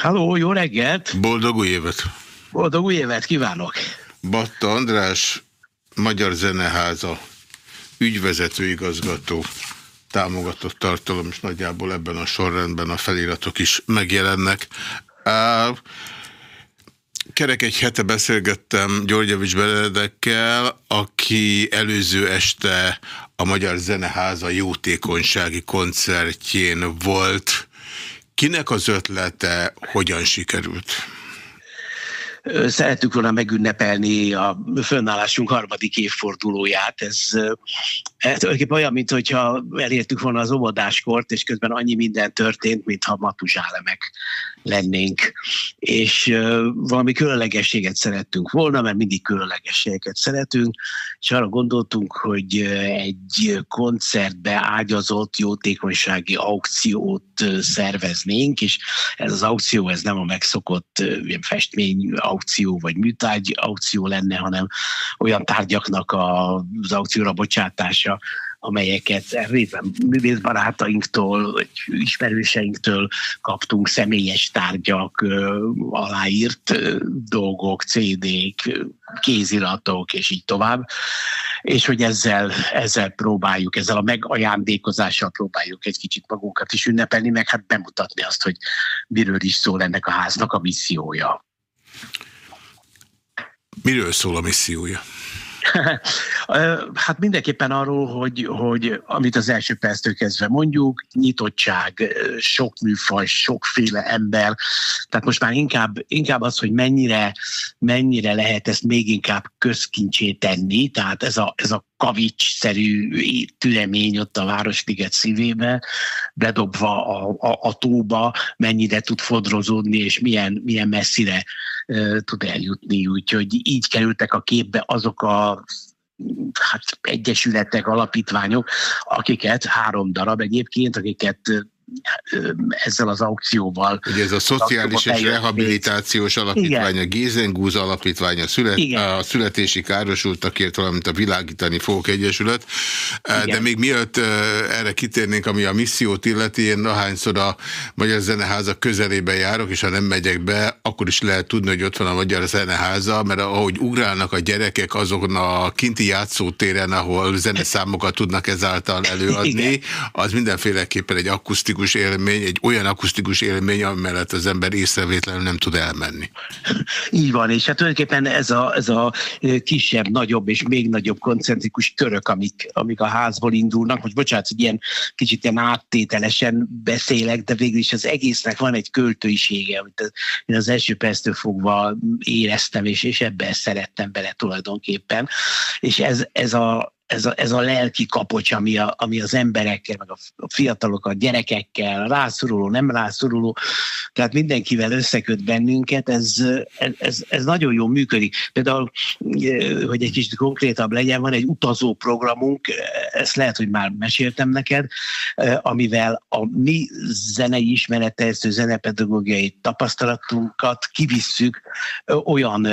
Halló, jó reggelt! Boldog új évet! Boldog új évet kívánok! Batta András, Magyar Zeneháza, ügyvezető igazgató, támogatott tartalom, és nagyjából ebben a sorrendben a feliratok is megjelennek. Kerek egy hete beszélgettem Györgyevics Benedekkel, aki előző este a Magyar Zeneháza jótékonysági koncertjén volt. Kinek az ötlete hogyan sikerült? szerettük volna megünnepelni a fönnállásunk harmadik évfordulóját. Ez, ez tulajdonképpen olyan, mint hogyha elértük volna az óvodáskort, és közben annyi minden történt, mintha matuzsálemek lennénk. És valami különlegességet szerettünk volna, mert mindig különlegességeket szeretünk, és arra gondoltunk, hogy egy koncertbe ágyazott jótékonysági aukciót szerveznénk, és ez az aukció, ez nem a megszokott festmény aukció, vagy műtárgy aukció lenne, hanem olyan tárgyaknak az aukcióra bocsátása, amelyeket részben művészbarátainktól, vagy ismerőseinktől kaptunk személyes tárgyak, aláírt dolgok, CD-k, kéziratok, és így tovább és hogy ezzel, ezzel próbáljuk, ezzel a megajándékozással próbáljuk egy kicsit magunkat is ünnepelni, meg hát bemutatni azt, hogy miről is szól ennek a háznak a missziója. Miről szól a missziója? hát mindenképpen arról, hogy, hogy amit az első perctől kezdve mondjuk, nyitottság, sok műfaj, sokféle ember, tehát most már inkább, inkább az, hogy mennyire, mennyire lehet ezt még inkább közkincsé tenni, tehát ez a, ez a kavics-szerű tülemény ott a Városliget szívébe, bedobva a, a, a tóba, mennyire tud fodrozódni, és milyen, milyen messzire tud eljutni. Úgyhogy így kerültek a képbe azok a hát egyesületek, alapítványok, akiket három darab egyébként, akiket ezzel az aukcióval. Ugye ez a Szociális és Rehabilitációs Alapítvány, Igen. a Gézengúz Alapítvány, a, szület, a Születési Károsultakért, valamint a Világítani Fogok Egyesület. Igen. De még mielőtt erre kitérnénk, ami a missziót illeti, én ahányszor a Magyar Zeneháza közelébe járok, és ha nem megyek be, akkor is lehet tudni, hogy ott van a Magyar Zeneháza, mert ahogy ugrálnak a gyerekek azokon a kinti játszótéren, ahol zeneszámokat tudnak ezáltal előadni, Igen. az mindenféleképpen egy akusztikus akusztikus élmény, egy olyan akusztikus élmény, amellett az ember észrevétlenül nem tud elmenni. Így van, és hát tulajdonképpen ez a, ez a kisebb, nagyobb és még nagyobb koncentrikus körök, amik, amik a házból indulnak. Most bocsánat, hogy ilyen kicsit ilyen áttételesen beszélek, de végül is az egésznek van egy költőisége, amit én az első perctől fogva éreztem, és, és ebben szerettem bele tulajdonképpen. És ez, ez a, ez a, ez a lelki kapocs, ami, a, ami az emberekkel, meg a fiatalokkal, a gyerekekkel, rászoruló, nem rászoruló, tehát mindenkivel összeköt bennünket, ez, ez, ez nagyon jól működik. Például, hogy egy kicsit konkrétabb legyen, van egy utazó programunk, ezt lehet, hogy már meséltem neked, amivel a mi zenei ismeretező zenepedagógiai tapasztalatunkat kivisszük olyan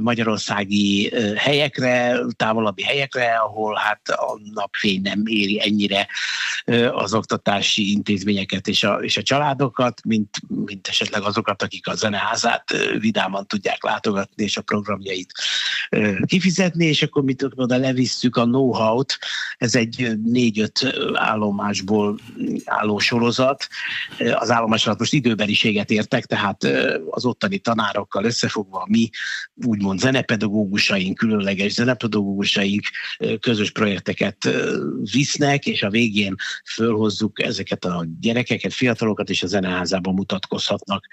magyarországi helyekre, távolabbi helyekre, ahol ahol hát a napfény nem éri ennyire az oktatási intézményeket és a, és a családokat, mint, mint esetleg azokat, akik a zeneházát vidáman tudják látogatni, és a programjait kifizetni, és akkor mit oda levisszük a know-how-t, ez egy négy-öt állomásból álló sorozat, az állomás alatt most időbeliséget értek, tehát az ottani tanárokkal összefogva mi úgymond zenepedagógusaink, különleges zenepedagógusaink közös közös projekteket visznek, és a végén fölhozzuk ezeket a gyerekeket, fiatalokat, és a zeneházában mutatkozhatnak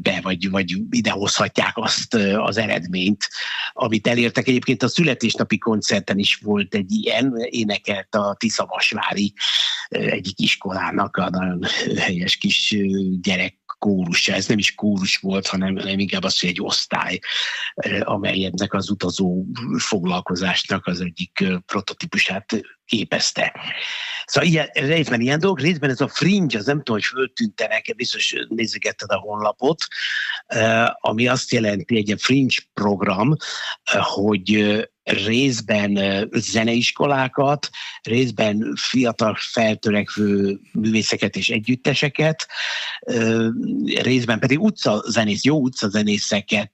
be, vagy, vagy idehozhatják azt az eredményt, amit elértek. Egyébként a születésnapi koncerten is volt egy ilyen, énekelt a Tiszavasvári egyik iskolának a nagyon helyes kis gyerek kórus, ez nem is kórus volt, hanem, hanem inkább az, hogy egy osztály, amely ennek az utazó foglalkozásnak az egyik prototípusát képezte. Szóval ilyen, részben ilyen dolgok, részben ez a fringe, az nem tudom, hogy föltűnte nekem, biztos nézegetted a honlapot, ami azt jelenti, egy fringe program, hogy részben zeneiskolákat, részben fiatal feltörekvő művészeket és együtteseket, részben pedig utcazenész, jó utcazenészeket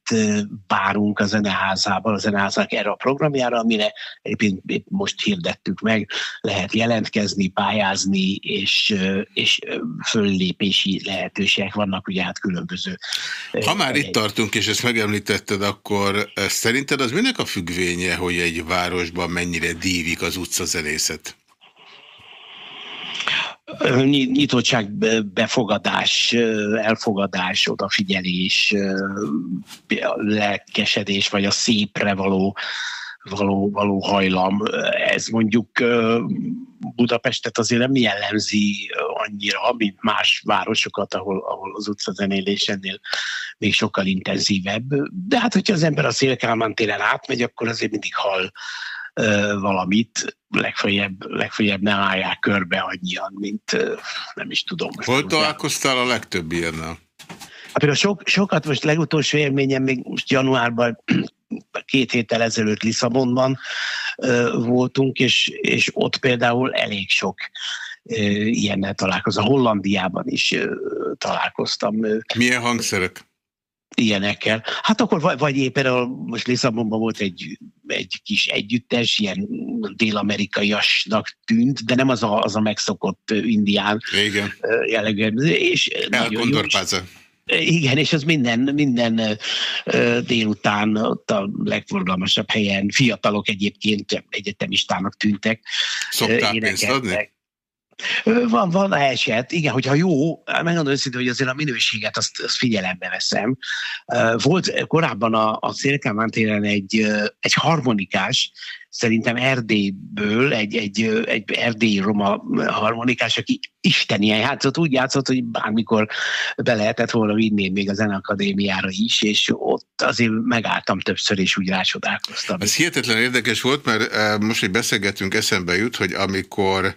várunk a zeneházában, a zeneházak erre a programjára, amire épp most hirdettük meg, lehet jelentkezni, pályázni, és, és föllépési lehetőségek vannak, ugye hát különböző. Ha már itt tartunk, és ezt megemlítetted, akkor szerinted az minek a függvénye, hogy egy városban mennyire dívik az utcazenészet? nyitottság, befogadás, elfogadás, odafigyelés, lelkesedés, vagy a szépre való, való, való hajlam. Ez mondjuk Budapestet azért nem jellemzi annyira, mint más városokat, ahol, ahol az utcazenélés ennél még sokkal intenzívebb. De hát, hogyha az ember a Szélkálmán téren átmegy, akkor azért mindig hall valamit, legfeljebb, legfeljebb ne állják körbe annyian, mint nem is tudom. Hol találkoztál a legtöbb ilyennel? Hát például sok, sokat most legutolsó élményem még most januárban két héttel ezelőtt Lisszabonban voltunk, és, és ott például elég sok ilyennel találkozom. Hollandiában is találkoztam. Milyen hangszerek? ilyenekkel. Hát akkor vagy, vagy éppen a, most Lisszabonban volt egy, egy kis együttes, ilyen dél-amerikaiasnak tűnt, de nem az a, az a megszokott indián Igen. jellegű. És igen, és az minden, minden délután ott a legforgalmasabb helyen fiatalok egyébként egyetemistának tűntek. Szokták pénzt adni? Van, van eset, igen, hogyha jó, megmondom őszintén, hogy azért a minőséget azt, azt figyelembe veszem. Volt korábban a, a Szélkámán téren egy, egy harmonikás, szerintem Erdélyből, egy, egy, egy erdélyi roma harmonikás, aki istenien játszott, úgy játszott, hogy bármikor be lehetett volna vinni még a Zeneakadémiára is, és ott azért megálltam többször, és úgy rácsodálkoztam. Ez hihetetlen érdekes volt, mert most, hogy beszélgetünk, eszembe jut, hogy amikor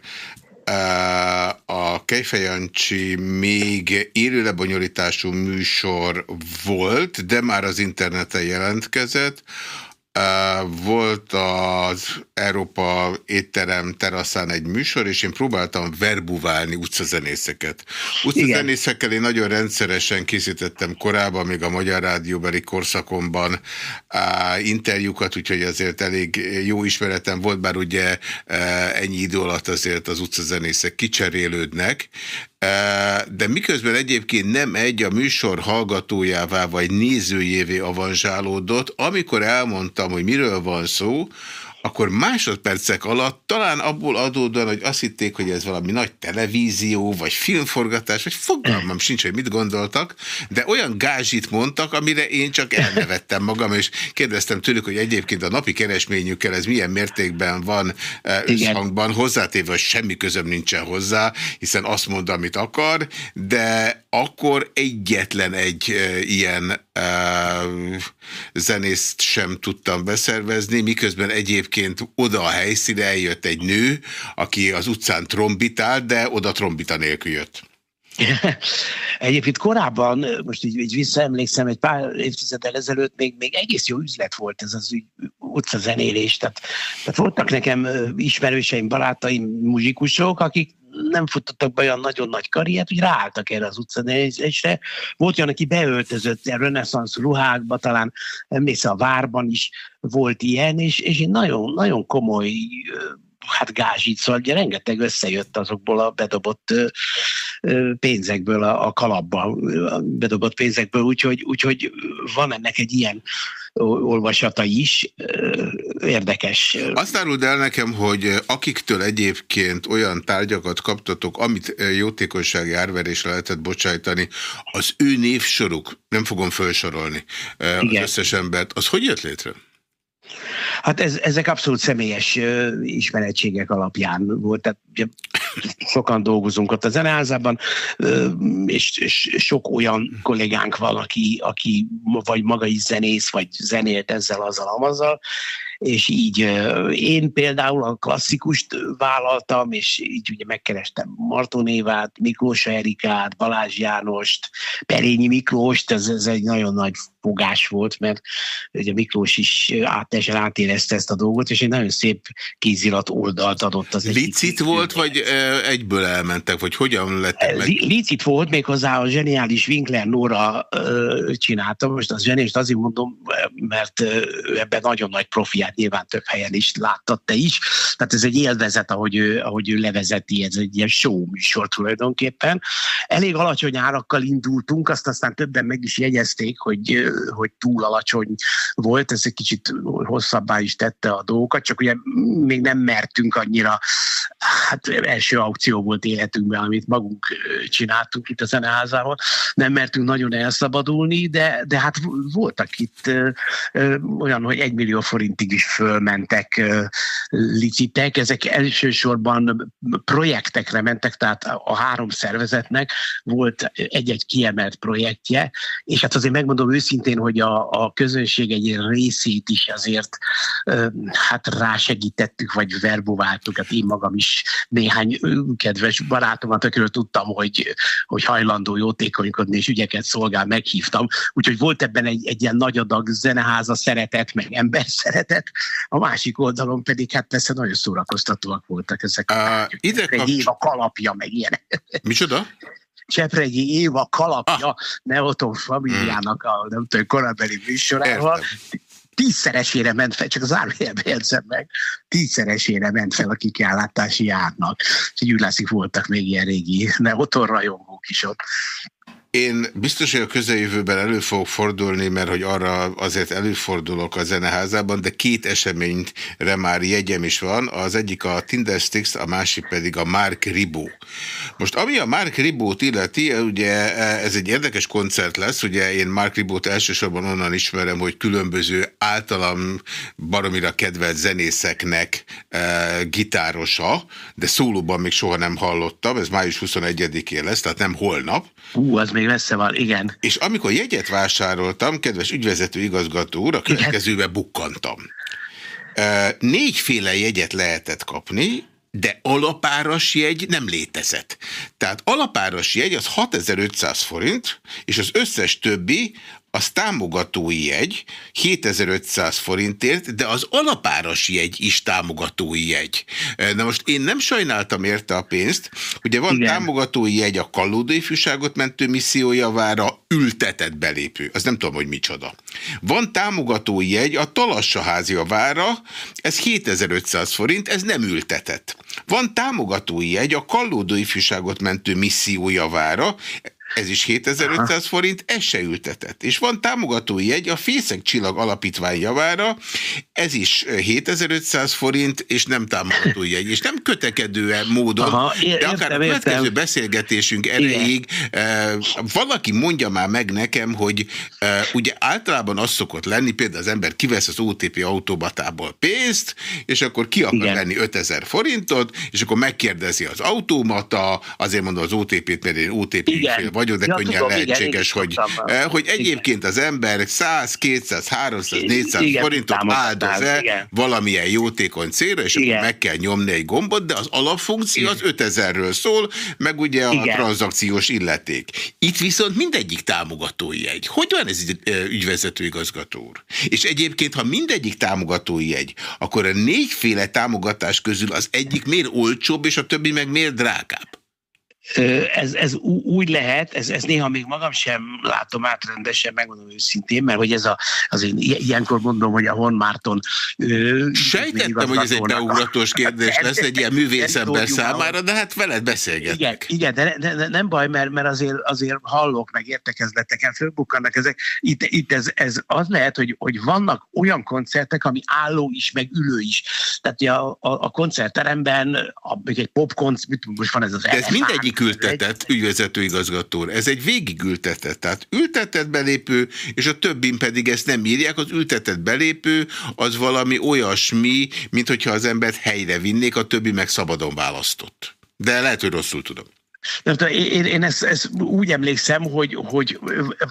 a Kejfejancsi még élőlebonyolítású műsor volt, de már az interneten jelentkezett, volt az Európa étterem teraszán egy műsor, és én próbáltam verbuválni utcazenészeket. Utcazenészekkel én nagyon rendszeresen készítettem korábban, még a Magyar Rádióbeli korszakomban interjúkat, úgyhogy azért elég jó ismeretem volt, bár ugye ennyi idő alatt azért az utcazenészek kicserélődnek, de miközben egyébként nem egy a műsor hallgatójává vagy nézőjévé avanzsálódott, amikor elmondtam, hogy miről van szó, akkor másodpercek alatt talán abból adódóan, hogy azt hitték, hogy ez valami nagy televízió, vagy filmforgatás, vagy fogalmam sincs, hogy mit gondoltak, de olyan gázsit mondtak, amire én csak elnevettem magam, és kérdeztem tőlük, hogy egyébként a napi keresményükkel ez milyen mértékben van eh, összhangban, hozzátéve, hogy semmi közöm nincsen hozzá, hiszen azt mond, amit akar, de akkor egyetlen egy e, ilyen e, zenészt sem tudtam beszervezni, miközben egyébként oda a helyszíne eljött egy nő, aki az utcán trombitált, de oda trombita nélkül jött. Egyébként korábban, most így, így visszaemlékszem, egy pár évtizeddel ezelőtt még, még egész jó üzlet volt ez az utcazenélés. Tehát, tehát voltak nekem ismerőseim, barátaim, muzsikusok, akik nem futottak be olyan nagyon nagy karriert, hogy ráálltak erre az utcanézésre. Volt olyan, aki beöltözött reneszánsz ruhákba, talán emlékszel a várban is volt ilyen, és, és egy nagyon, nagyon komoly hát gázsit, szóval ugye rengeteg összejött azokból a bedobott pénzekből, a, a kalapba bedobott pénzekből, úgyhogy, úgyhogy van ennek egy ilyen olvasata is érdekes. Azt áruld el nekem, hogy akiktől egyébként olyan tárgyakat kaptatok, amit jótékonysági árverésre lehetett bocsájtani, az ő névsoruk, nem fogom felsorolni Igen. az összes embert, az hogy jött létre? Hát ez, ezek abszolút személyes uh, ismerettségek alapján volt. Tehát sokan dolgozunk ott a zeneházában, és, és sok olyan kollégánk van, aki, aki vagy maga is zenész, vagy zenélt ezzel, azzal, amazzal, és így én például a klasszikust vállaltam, és így ugye megkerestem Martonévát, Miklós Erikát, Balázs Jánost, Perényi Miklóst, ez, ez egy nagyon nagy fogás volt, mert ugye Miklós is átesen átérezte ezt a dolgot, és egy nagyon szép kézirat oldalt adott az Licit volt, vagy egyből elmentek, vagy hogyan lett meg? Licit volt, méghozzá a zseniális Winkler Nora csinálta, most az zseniális azért mondom, mert ebben nagyon nagy profiát nyilván több helyen is láttad te is, tehát ez egy élvezet, ahogy ő, ahogy ő levezeti, ez egy ilyen show műsor tulajdonképpen. Elég alacsony árakkal indultunk, azt aztán többen meg is jegyezték, hogy hogy túl alacsony volt, ez egy kicsit hosszabbá is tette a dolgokat, csak ugye még nem mertünk annyira, hát első aukció volt életünkben, amit magunk csináltunk itt a zeneházával, nem mertünk nagyon elszabadulni, de, de hát voltak itt olyan, hogy egy millió forintig is fölmentek licitek, ezek elsősorban projektekre mentek, tehát a három szervezetnek volt egy-egy kiemelt projektje, és hát azért megmondom őszintén, szintén, hogy a, a közönség egy részét is azért hát rásegítettük, vagy verbováltuk. Hát én magam is néhány kedves barátomat, akiről tudtam, hogy, hogy hajlandó jótékonykodni és ügyeket szolgál, meghívtam. Úgyhogy volt ebben egy, egy ilyen nagy adag zeneháza szeretet, meg ember szeretet. A másik oldalon pedig hát persze nagyon szórakoztatóak voltak ezek. Uh, ide kapcs... Egy év a kalapja, meg ilyenek. Micsoda? Csepregi Éva kalapja ah. Neoton familiának a nem tudom, korabeli műsorával. tízszeresére ment fel, csak az árvélbe jegyzem meg, tízszeresére ment fel a kikiállátási árnak. És úgy látszik, voltak még ilyen régi Neoton rajongók is ott. Én biztos, hogy a közeljövőben elő fogok fordulni, mert hogy arra azért előfordulok a zeneházában, de két eseményre már jegyem is van. Az egyik a Tinder Sticks, a másik pedig a Mark Ribó. Most ami a Mark Ribót illeti, ugye ez egy érdekes koncert lesz, ugye én Mark Ribót elsősorban onnan ismerem, hogy különböző általam baromira kedvelt zenészeknek e, gitárosa, de szólóban még soha nem hallottam, ez május 21-én lesz, tehát nem holnap. Ú, az még messze van, igen. És amikor jegyet vásároltam, kedves ügyvezető igazgató úr, a következőbe bukkantam. Négyféle jegyet lehetett kapni, de alapáras jegy nem létezett. Tehát alapáras jegy az 6500 forint, és az összes többi az támogatói jegy 7500 forintért, de az alapáras jegy is támogatói jegy. Na most én nem sajnáltam érte a pénzt, ugye van Igen. támogatói jegy a Kallódai Fűságot mentő missziójavára ültetett belépő, az nem tudom, hogy micsoda. Van támogatói jegy a Talassaházi javára, ez 7500 forint, ez nem ültetett. Van támogatói jegy a Kallódai Fűságot mentő missziójavára, ez is 7500 Aha. forint, ez se ültetett. És van támogatói jegy a Fészek Csillag Alapítvány javára, ez is 7500 forint, és nem támogatói jegy. És nem kötekedő módon, Aha, de akár a következő értem. beszélgetésünk erejéig eh, valaki mondja már meg nekem, hogy eh, ugye általában az szokott lenni, például az ember kivesz az OTP autómatából pénzt, és akkor ki akar Igen. venni 5000 forintot, és akkor megkérdezi az automata, azért mondom az OTP-t, mert én OTP fél vagyok, de ja, könnyen tudom, lehetséges, igen, hogy, eh, hogy egyébként az ember 100, 200, 300, 400 igen, forintot áldoz-e valamilyen jótékony célra, és igen. akkor meg kell nyomni egy gombot, de az alapfunkció az 5000-ről szól, meg ugye a igen. tranzakciós illeték. Itt viszont mindegyik támogatói egy. Hogy van ez eh, ügyvezető igazgató úr? És egyébként, ha mindegyik támogatói egy, akkor a négyféle támogatás közül az egyik miért olcsóbb, és a többi meg miért drágább? Ez, ez úgy lehet, ez, ez néha még magam sem látom át rendesen, megmondom őszintén, mert hogy ez a, azért ilyenkor mondom, hogy a Hon Márton Sejtettem, hogy ez egy beugratós kérdés lesz egy ilyen művészember számára, de hát veled beszélgetek. Igen, igen de, de, de nem baj, mert, mert azért, azért hallok, meg értekezleteken fölbukkannak ezek. Itt, itt ez, ez az lehet, hogy, hogy vannak olyan koncertek, ami álló is, meg ülő is. Tehát a, a, a koncertteremben, a, egy popkoncert, most van ez az de ez mindegyik végigültetett ügyvezető igazgató. Ez egy végigültetett, tehát ültetett belépő, és a többin pedig ezt nem írják. Az ültetett belépő az valami olyasmi, mint hogyha az embert helyre vinnék, a többi meg szabadon választott. De lehet, hogy rosszul tudom. Én, én ezt, ezt úgy emlékszem, hogy, hogy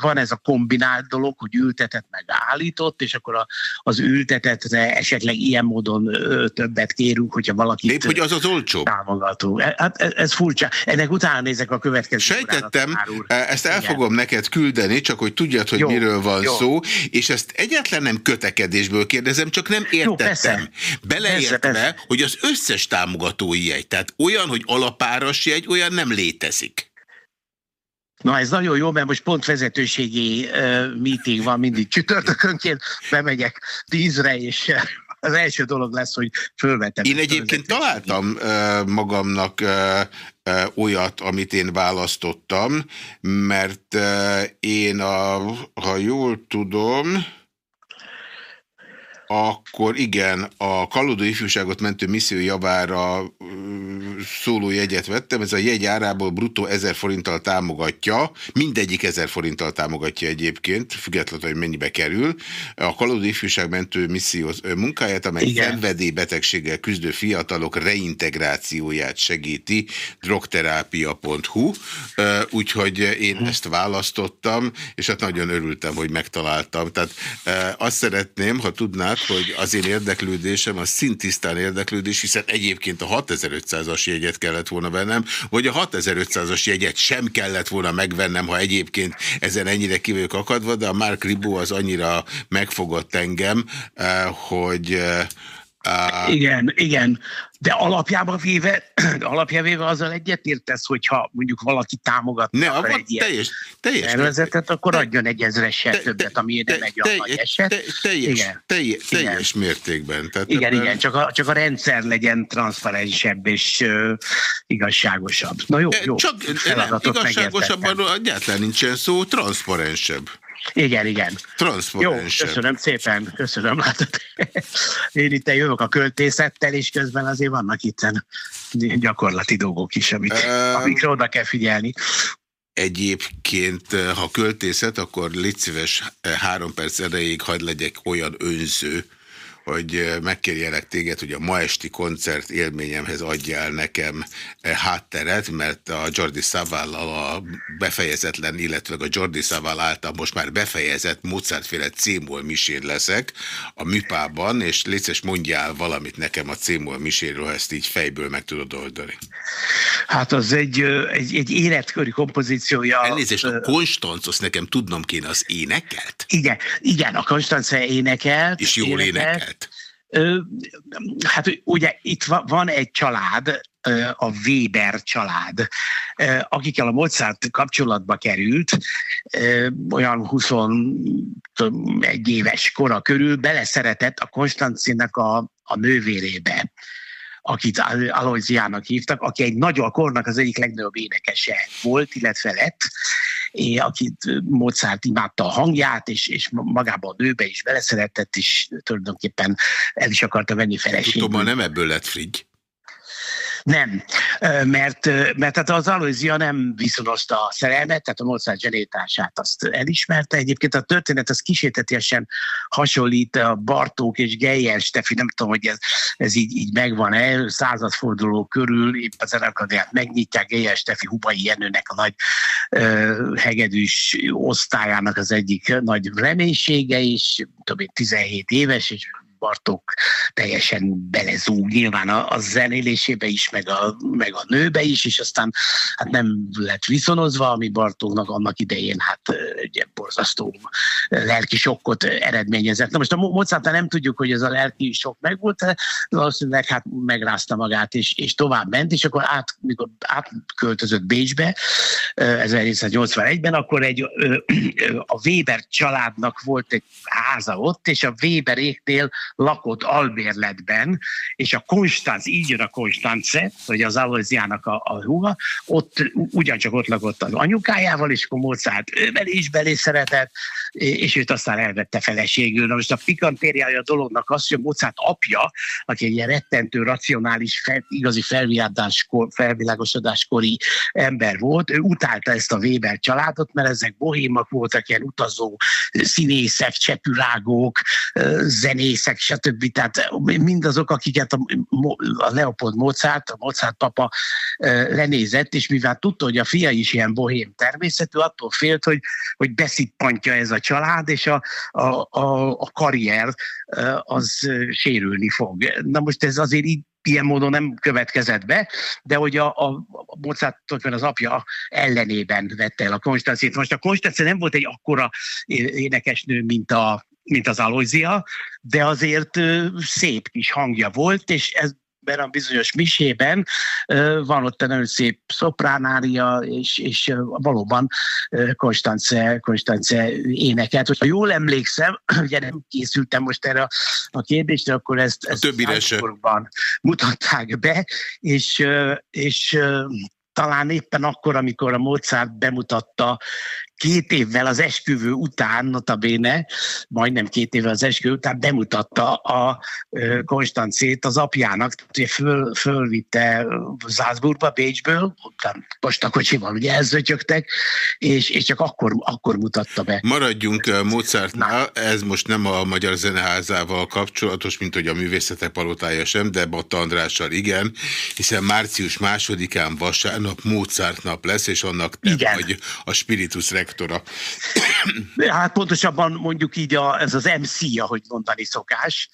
van ez a kombinált dolog, hogy ültetett meg állított, és akkor a, az ültetetre esetleg ilyen módon többet kérünk, hogyha valaki. Épp, hogy az az olcsó. Támogató. E, hát ez, furcsa. Ennek utána nézek a következő. Sejtettem, e, ezt el Igen. fogom neked küldeni, csak hogy tudjad, hogy jó, miről van jó. szó, és ezt egyáltalán nem kötekedésből kérdezem, csak nem értettem. Jó. Beleértve, hogy az összes támogatói jegy, tehát olyan, hogy alapáras jegy, olyan nem létezik. Na ez nagyon jó, mert most pont vezetőségi uh, meeting van mindig csütörtökönként, bemegyek tízre, és az első dolog lesz, hogy fölvetem. Én egyébként találtam uh, magamnak uh, uh, olyat, amit én választottam, mert uh, én, a, ha jól tudom, akkor igen, a Kalodó ifjúságot mentő misszió javára szóló jegyet vettem, ez a jegy árából bruttó 1000 forinttal támogatja, mindegyik 1000 forinttal támogatja egyébként, függetlenül, hogy mennyibe kerül, a Kalodó ifjúság mentő misszió munkáját, amely szenvedélybetegséggel küzdő fiatalok reintegrációját segíti, drogterápia.hu, úgyhogy én hm. ezt választottam, és hát nagyon örültem, hogy megtaláltam. Tehát azt szeretném, ha tudnál, hogy az én érdeklődésem az szintisztán érdeklődés, hiszen egyébként a 6500-as jegyet kellett volna vennem, vagy a 6500-as jegyet sem kellett volna megvennem, ha egyébként ezen ennyire ki akadva, de a Mark Ribó az annyira megfogott engem, eh, hogy eh, Uh, igen, igen. De alapjában véve, alapjában véve azzal egyetértesz, hogyha mondjuk valaki támogat ne, akkor egy ilyen teljes, teljes tervezetet, akkor te, adjon egy ezreset te, többet, ami te, nem egy te, nagy eset. Te, teljes, igen. Teljes, teljes igen. mértékben. Tehát igen, ebben... igen, csak a, csak a rendszer legyen transzparensebb és uh, igazságosabb. Na jó, jó. Csak nem, igazságosabban egyáltalán nincsen szó, transzparensebb. Igen, igen. Jó, köszönöm szépen, köszönöm. Látod. Én itt jövök a költészettel, és közben azért vannak itt gyakorlati dolgok is, amik, um, amikre oda kell figyelni. Egyébként, ha költészet, akkor légy szíves három perc erejéig hagyd legyek olyan önző, hogy megkérjelek téged, hogy a ma esti koncert élményemhez adjál nekem hátteret, mert a Jordi Szavállal a befejezetlen, illetve a Jordi Szavál által most már befejezett Mozartféle cémol misén leszek a műpában, és létszes mondjál valamit nekem a cémol miséről, ha ezt így fejből meg tudod oldani. Hát az egy, egy, egy életköri kompozíciója. Elnézést, a Konstancos nekem tudnom kéne az énekelt? Igen, igen a Konstancja énekelt. És jól énekelt. énekelt. Hát ugye itt van egy család, a Weber család, akikkel a Mozart kapcsolatba került, olyan 21 éves kora körül beleszeretett a Konstancinak a, a nővérébe akit Aloysiának hívtak, aki egy nagy kornak az egyik legnagyobb énekese volt, illetve lett, akit Mozart imádta a hangját, és, és magában a nőbe is beleszeretett, és tulajdonképpen el is akarta venni feleségül. Tudom, nem ebből lett Frigy. Nem, mert, mert tehát az Aloysia nem viszonozta a szerelmet, tehát a Mozart zsenítását azt elismerte. Egyébként a történet az kísértetiesen hasonlít a Bartók és Geyer Stefi, nem tudom, hogy ez, ez így, így megvan-e, századforduló körül, épp az zenekadját megnyitják, Geyer Stefi Hubai Jenőnek a nagy uh, hegedűs osztályának az egyik nagy reménysége, és tudom 17 éves, és Bartók teljesen belezúg nyilván a, a zenélésébe is, meg a, meg a nőbe is, és aztán hát nem lett viszonozva, ami Bartóknak annak idején hát ugye borzasztó lelki sokkot eredményezett. Na most a Mozartnál nem tudjuk, hogy ez a lelki sok megvolt, de valószínűleg hát megrázta magát, és, és tovább ment, és akkor át, mikor átköltözött Bécsbe 1981-ben, akkor egy, a Weber családnak volt egy háza ott, és a Weberéknél lakott albérletben, és a Konstanz, így jön a Konstance, hogy az Aloysiának a, a húga, ott ugyancsak ott lakott az anyukájával, és akkor Mozart ővel is belé szeretett, és őt aztán elvette feleségül. Na most a pikantériája a dolognak az, hogy Mozart apja, aki egy ilyen rettentő, racionális, fel, igazi felvilágosodáskori ember volt, ő utálta ezt a Weber családot, mert ezek bohémak voltak, ilyen utazó színészek, csepürágók, zenészek, meg stb. Tehát mindazok, akiket a, a Leopold Mozart, a Mozart papa lenézett, és mivel tudta, hogy a fia is ilyen bohém természetű, attól félt, hogy, hogy beszippantja ez a család, és a, a, a, a karrier az sérülni fog. Na most ez azért így ilyen módon nem következett be, de hogy a, a, a Mozart az apja ellenében vette el a Konstancét. Most a Konstanci nem volt egy akkora énekesnő, mint a mint az Aloizia, de azért szép kis hangja volt, és ez ebben a bizonyos misében van ott egy nagyon szép szopránária, és, és valóban Konstance, Konstance énekelt. Hogyha jól emlékszem, ugye nem készültem most erre a kérdésre, akkor ezt, ezt a mutatták be, és, és talán éppen akkor, amikor a Mozart bemutatta két évvel az esküvő után, notabéne, majdnem két évvel az esküvő után bemutatta a Konstancét az apjának, tehát föl, fölvitte Salzburgba, Bécsből, postakocsival ugye elzötyögtek, és, és csak akkor, akkor mutatta be. Maradjunk Mozartnál, ez most nem a Magyar Zeneházával kapcsolatos, mint hogy a művészetek palotája sem, de Batta Andrással igen, hiszen március másodikán vasárnap Mozart nap lesz, és annak te vagy a Spiritus rektora. Hát pontosabban mondjuk így a, ez az MC, ahogy mondani szokás.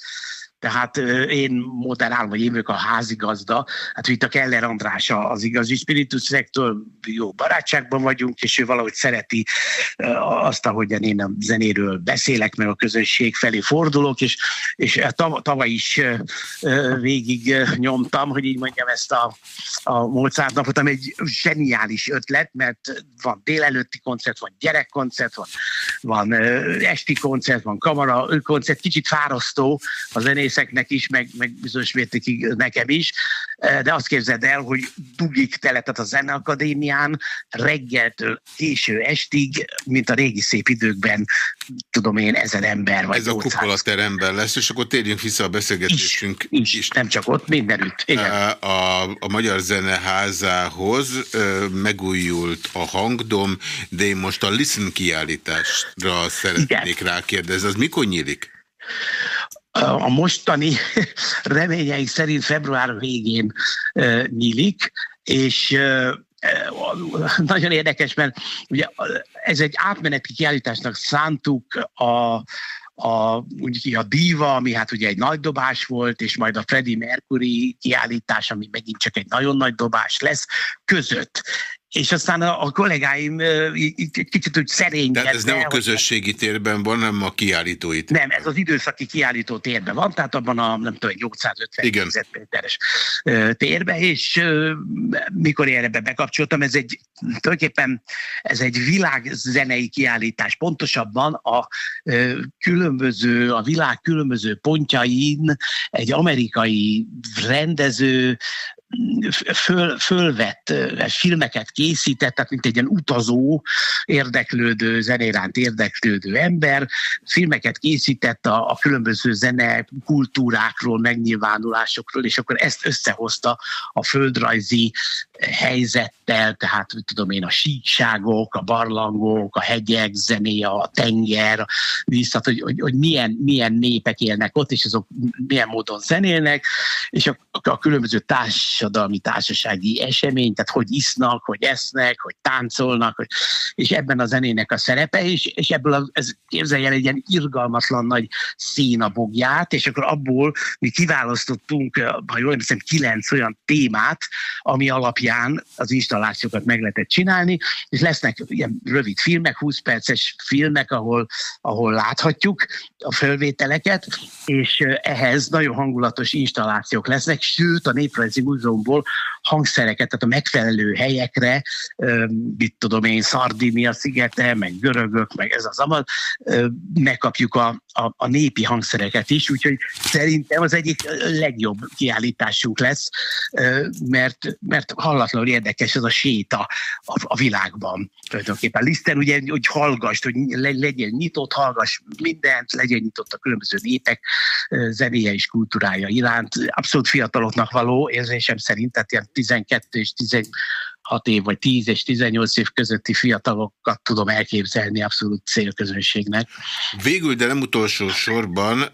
Tehát én moderálom, vagy én vagyok a házigazda. Hát itt a Keller András az igazi spiritus rektől jó barátságban vagyunk, és ő valahogy szereti azt, ahogyan én a zenéről beszélek, meg a közönség felé fordulok, és, és tavaly is végig nyomtam, hogy így mondjam ezt a, a Mozart napot, ami egy zseniális ötlet, mert van délelőtti koncert, van gyerekkoncert, van, van esti koncert, van kamara koncert, kicsit fárasztó a zenész művészeknek is, meg, meg bizonyos mértékig nekem is, de azt képzeld el, hogy dugik tele, tehát a Zeneakadémián reggeltől késő estig, mint a régi szép időkben, tudom én, ezer ember vagy Ez a kupola teremben lesz, és akkor térjünk vissza a beszélgetésünk. Is, is, is. nem csak ott, mindenütt. Igen. A, a Magyar Zeneházához megújult a hangdom, de én most a Listen kiállításra szeretnék Igen. rákérdezni. Az mikor nyílik? A mostani reményeink szerint február végén nyílik, és nagyon érdekes, mert ugye ez egy átmeneti kiállításnak szántuk a, a, úgy, a Diva, ami hát ugye egy nagy dobás volt, és majd a Freddie Mercury kiállítás, ami megint csak egy nagyon nagy dobás lesz, között és aztán a, a kollégáim kicsit úgy szerénykedve. Tehát ez nem a közösségi térben van, hanem a kiállítói térben. Nem, ez az időszaki kiállító térben van, tehát abban a nem tudom, 850 méteres térben, és mikor ebbe bekapcsoltam, ez egy tulajdonképpen ez egy világzenei kiállítás, pontosabban a különböző, a világ különböző pontjain egy amerikai rendező föl, fölvett filmeket készített, tehát mint egy ilyen utazó, érdeklődő, zenéránt érdeklődő ember, filmeket készített a, a különböző zene kultúrákról, megnyilvánulásokról, és akkor ezt összehozta a földrajzi helyzettel, tehát tudom én, a síkságok, a barlangok, a hegyek zenéje, a tenger, a víz, hogy, hogy, hogy milyen, milyen népek élnek ott, és azok milyen módon zenélnek, és a, a különböző társadalmi, társasági esemény, tehát hogy isznak, hogy esznek, hogy táncolnak, hogy, és ebben a zenének a szerepe, és, és ebből az, ez képzelje el egy ilyen irgalmatlan nagy színabogját, és akkor abból mi kiválasztottunk, ha jól emlékszem, kilenc olyan témát, ami alapján alapján az installációkat meg lehetett csinálni, és lesznek ilyen rövid filmek, 20 perces filmek, ahol, ahol láthatjuk a fölvételeket, és ehhez nagyon hangulatos installációk lesznek, sőt a Néprajzi Múzeumból hangszereket, tehát a megfelelő helyekre, mit tudom én, Szardinia szigete, meg görögök, meg ez az amat, megkapjuk a, a, a népi hangszereket is, úgyhogy szerintem az egyik legjobb kiállításunk lesz, mert, mert hallatlanul érdekes ez a séta a, a világban tulajdonképpen. Liszten ugye, hogy hallgass, hogy legyen nyitott, hallgass mindent, legyen nyitott a különböző népek zenéje és kultúrája iránt. Abszolút fiataloknak való érzésem szerint, tehát ilyen 12 és 6 év vagy 10 és 18 év közötti fiatalokat tudom elképzelni abszolút célközönségnek. Végül, de nem utolsó sorban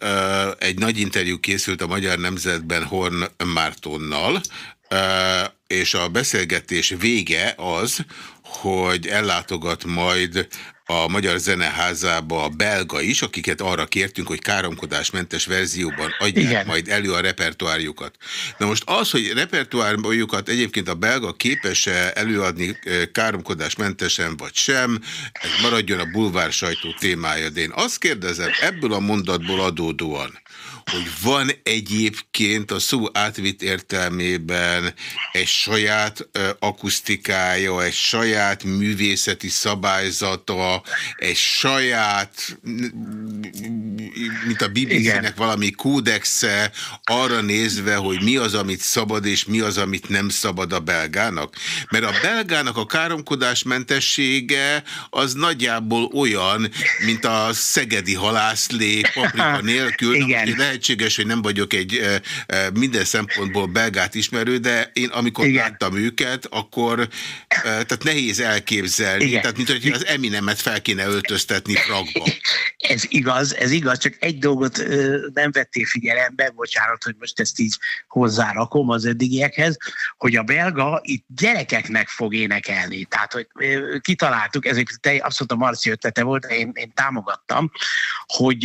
egy nagy interjú készült a Magyar Nemzetben Horn Mártonnal, és a beszélgetés vége az, hogy ellátogat majd a Magyar Zeneházába a belga is, akiket arra kértünk, hogy káromkodásmentes verzióban adják Igen. majd elő a repertoárjukat. Na most az, hogy repertoárjukat egyébként a belga képes-e előadni káromkodásmentesen vagy sem, ez maradjon a bulvár sajtó témája. De én azt kérdezem ebből a mondatból adódóan, hogy van egyébként a szó átvitt értelmében egy saját akusztikája, egy saját művészeti szabályzata, egy saját, mint a BBC-nek valami kódexe, arra nézve, hogy mi az, amit szabad, és mi az, amit nem szabad a belgának. Mert a belgának a káromkodásmentessége az nagyjából olyan, mint a szegedi halászlé paprika nélkül, Igen. lehet lehetséges, hogy nem vagyok egy minden szempontból belgát ismerő, de én amikor Igen. láttam őket, akkor tehát nehéz elképzelni, Igen. tehát mint hogy az Eminemet fel kéne öltöztetni fragba. Ez igaz, ez igaz, csak egy dolgot nem vettél figyelembe, bocsánat, hogy most ezt így hozzárakom az eddigiekhez, hogy a belga itt gyerekeknek fog énekelni. Tehát, hogy kitaláltuk, ez egy abszolút a Marci ötlete volt, én, én támogattam, hogy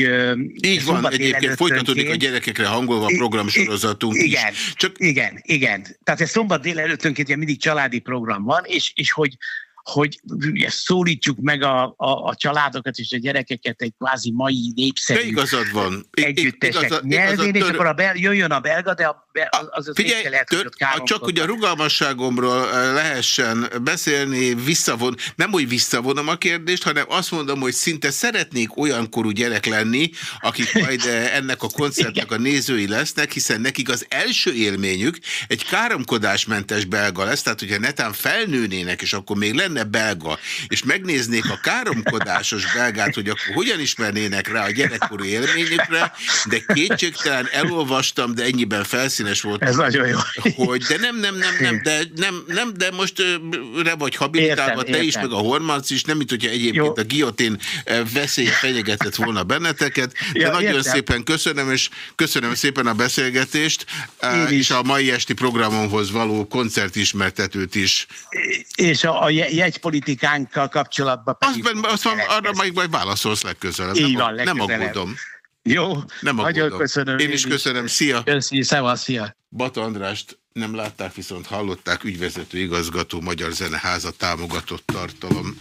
így van, egyébként folytatódik a gyerekekre hangolva a programsorozatunk igen, is. Csak... Igen, igen. Tehát ez szombat délelőttönként mindig családi program van, és, és hogy hogy szólítjuk meg a, a, a családokat és a gyerekeket egy kvázi mai népszerű de igazad van. együttesek igazad, nyelvén, igazad, és akkor a bel, jöjjön a belga, de a, az az Figyelj, lehet, tör, hogy csak hogy a rugalmasságomról lehessen beszélni, visszavon, nem úgy visszavonom a kérdést, hanem azt mondom, hogy szinte szeretnék olyan korú gyerek lenni, akik majd ennek a koncertnek a nézői lesznek, hiszen nekik az első élményük egy káromkodásmentes belga lesz, tehát hogyha netán felnőnének, és akkor még lenne belga, és megnéznék a káromkodásos belgát, hogy akkor hogyan ismernének rá a gyerekkori élményükre, de kétségtelen elolvastam, de ennyiben felszínes volt. Ez nagyon jó. Hogy, de nem, nem, nem, nem, de, nem, nem, de most re vagy habilitálva, értem, te értem. is, meg a Hormanc is, nem mint hogyha egyébként jó. a guillotine veszély fenyegetett volna benneteket, de ja, nagyon értem. szépen köszönöm, és köszönöm szépen a beszélgetést, és a mai esti programomhoz való koncertismertetőt is. És a, a jegypolitikánkkal kapcsolatban pedig... Azt, azt van, arra majd, majd válaszolsz legközelebb. Így van, nem, nem aggódom. Jó, nem nagyon köszönöm. Én, én is köszönöm, szia! Köszi, szevasz, szia! Bata Andrást nem látták, viszont hallották, ügyvezető igazgató Magyar Zeneháza támogatott tartalom.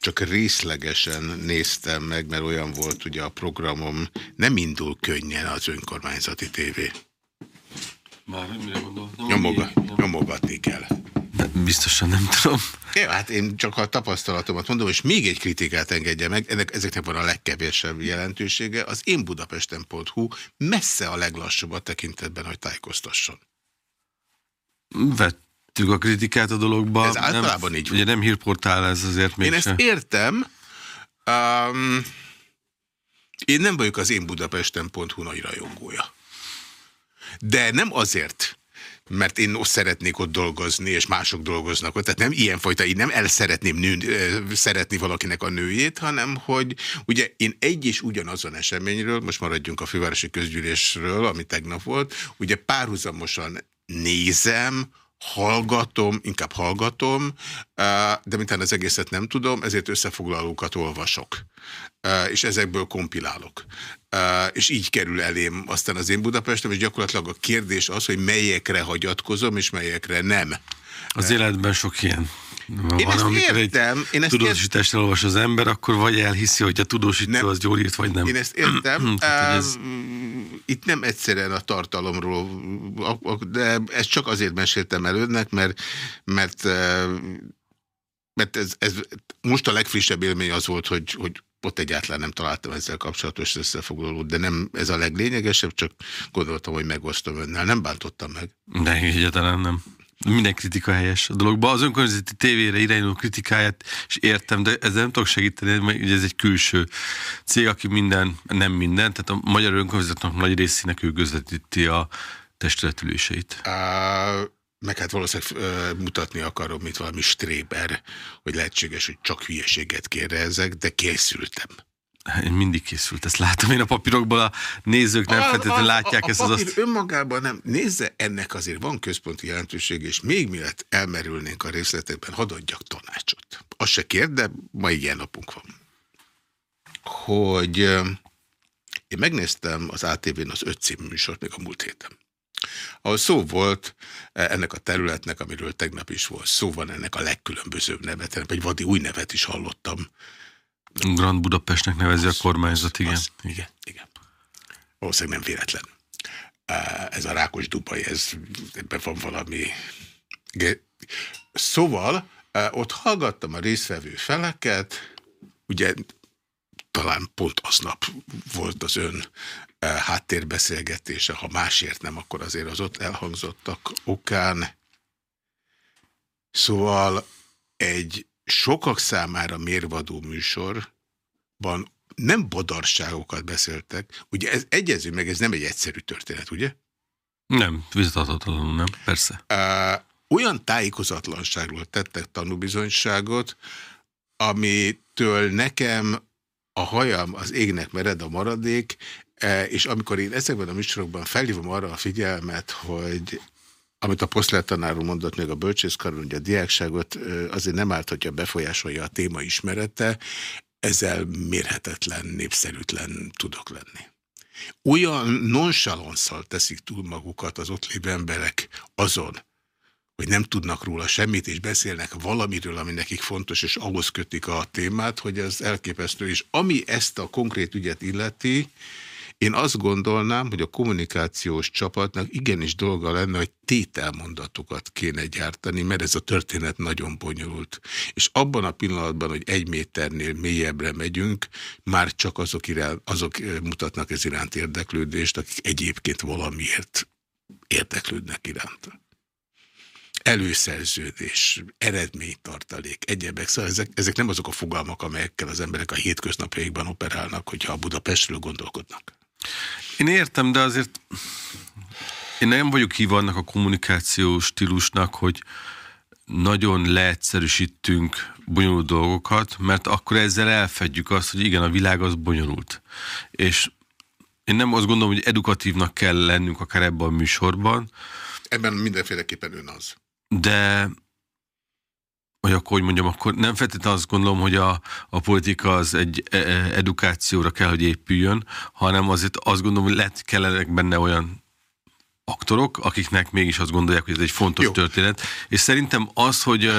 Csak részlegesen néztem meg, mert olyan volt ugye a programom, nem indul könnyen az önkormányzati tévé. Már mire gondol? Nyomoga, nyomogatni kell. Biztosan nem tudom. Ja, hát én csak a tapasztalatomat mondom, és még egy kritikát engedje meg, ennek, ezeknek van a legkevésebb jelentősége, az én budapesten.hu messze a leglassabb a tekintetben, hogy tájékoztasson. Vettük a kritikát a dologba. Ez általában nem, így Ugye nem hírportál ez azért még Én ezt értem. Um, én nem vagyok az én budapesten.hu nagy rajongója. De nem azért, mert én ott szeretnék ott dolgozni, és mások dolgoznak ott. Tehát nem ilyenfajta, én nem el szeretném nő, szeretni valakinek a nőjét, hanem hogy ugye én egy és ugyanazon eseményről, most maradjunk a fővárosi közgyűlésről, ami tegnap volt, ugye párhuzamosan nézem, hallgatom, inkább hallgatom, de mintán az egészet nem tudom, ezért összefoglalókat olvasok, és ezekből kompilálok. És így kerül elém aztán az én Budapestem, és gyakorlatilag a kérdés az, hogy melyekre hagyatkozom, és melyekre nem. Az életben sok ilyen én van, ezt értem. Én ezt tudósítást elolvas az ember, akkor vagy elhiszi, hogy a tudósító nem. az jól írt, vagy nem. Én ezt értem. Tehát, ez... Itt nem egyszerűen a tartalomról, de ezt csak azért meséltem el önnek, mert, mert, mert ez, ez most a legfrissebb élmény az volt, hogy, hogy ott egyáltalán nem találtam ezzel kapcsolatos összefoglalót, de nem ez a leglényegesebb, csak gondoltam, hogy megosztom önnel. Nem bántottam meg. De egyáltalán nem. Minden kritika helyes a dologban. Az önkormányzati tévére irányuló kritikáját is értem, de ezzel nem tudok segíteni, mert ugye ez egy külső cég, aki minden, nem minden, tehát a magyar önkormányzatnak nagy részének ő közvetíti a testületüléseit. Uh, meg hát valószínűleg mutatni akarom, mint valami stréber, hogy lehetséges, hogy csak hülyeséget kérdezek, de készültem. Én mindig készült, ezt látom én a papírokból, a nézők nem feltétlenül látják a, a, ezt az azt. önmagában nem. Nézze, ennek azért van központi jelentőség, és még mielőtt elmerülnénk a részletekben, hadd adjak tanácsot. Azt se kér, de ma ilyen napunk van. Hogy én megnéztem az ATV-n az öt című műsort még a múlt héten ahol szó volt ennek a területnek, amiről tegnap is volt szó, van ennek a legkülönbözőbb nevet, egy vadi új nevet is hallottam. Grand Budapestnek nevezi az, a kormányzat, igen. Az, igen, igen. Valószínűleg nem véletlen. Ez a rákos dubai, ez, ebben van valami... Szóval ott hallgattam a részvevő feleket, ugye talán pont aznap volt az ön háttérbeszélgetése, ha másért nem, akkor azért az ott elhangzottak okán. Szóval egy sokak számára mérvadó műsorban nem badarságokat beszéltek. Ugye ez egyező meg, ez nem egy egyszerű történet, ugye? Nem, vitathatatlanul nem, persze. Uh, olyan tájékozatlanságról tettek tanúbizonyságot, amitől nekem a hajam az égnek mered a maradék, e, és amikor én ezekben a műsorokban felhívom arra a figyelmet, hogy amit a Poszler tanár mondott még a bölcsészkaron, hogy a diákságot azért nem árt, hogyha befolyásolja a téma ismerete, ezzel mérhetetlen, népszerűtlen tudok lenni. Olyan nonchalanszal teszik túl magukat az ott lévő emberek azon, hogy nem tudnak róla semmit, és beszélnek valamiről, ami nekik fontos, és ahhoz kötik a témát, hogy ez elképesztő. És ami ezt a konkrét ügyet illeti, én azt gondolnám, hogy a kommunikációs csapatnak igenis dolga lenne, hogy tételmondatokat kéne gyártani, mert ez a történet nagyon bonyolult. És abban a pillanatban, hogy egy méternél mélyebbre megyünk, már csak azok, iránt, azok mutatnak ez iránt érdeklődést, akik egyébként valamiért érdeklődnek iránta előszerződés, eredménytartalék, egyebek. Szóval ezek, ezek nem azok a fogalmak, amelyekkel az emberek a hétköznapjaikban operálnak, hogyha a Budapestről gondolkodnak. Én értem, de azért én nem vagyok híva annak a kommunikációs stílusnak, hogy nagyon leegyszerűsítünk bonyolult dolgokat, mert akkor ezzel elfedjük azt, hogy igen, a világ az bonyolult. És én nem azt gondolom, hogy edukatívnak kell lennünk akár ebben a műsorban. Ebben mindenféleképpen ön az de vagy akkor, hogy mondjam, akkor nem feltétlenül azt gondolom, hogy a, a politika az egy e, e, edukációra kell, hogy épüljön, hanem azért azt gondolom, hogy lehet kellenek benne olyan aktorok, akiknek mégis azt gondolják, hogy ez egy fontos Jó. történet. És szerintem az, hogy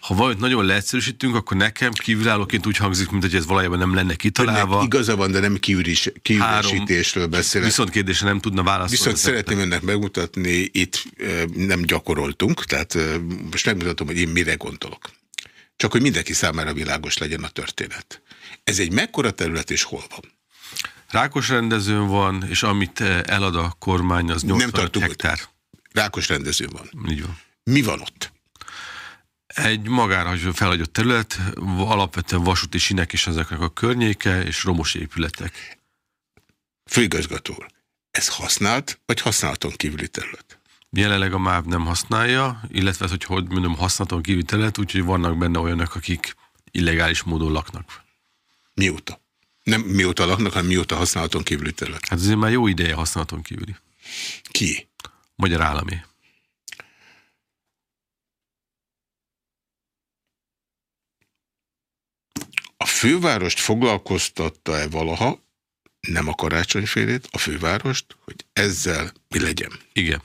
ha valamit nagyon leegyszerűsítünk, akkor nekem kívülállóként úgy hangzik, mint hogy ez valójában nem lenne kitalálva. Önnek igaza van, de nem kiüris, kiüresítésről beszélek. Viszont kérdése nem tudna válaszolni. Viszont szeretném önnek megmutatni, itt nem gyakoroltunk, tehát most megmutatom, hogy én mire gondolok. Csak hogy mindenki számára világos legyen a történet. Ez egy mekkora terület és hol van? Rákos rendezőn van, és amit elad a kormány, az 80 Nem tartunk, hektár. Rákos rendezőn van. Így van. Mi van ott? Egy magára felhagyott terület, alapvetően vasúti sinek is ezeknek a környéke, és romos épületek. Főigazgató ez használt, vagy használaton kívüli terület? Jelenleg a MÁV nem használja, illetve, hogy hogy mondom, használaton kívüli terület, úgyhogy vannak benne olyanok, akik illegális módon laknak. Mióta? Nem mióta laknak, hanem mióta használaton kívüli terület. Hát azért már jó ideje használaton kívüli. Ki? Magyar állami. A fővárost foglalkoztatta-e valaha, nem a karácsonyfélét, a fővárost, hogy ezzel mi legyen? Igen.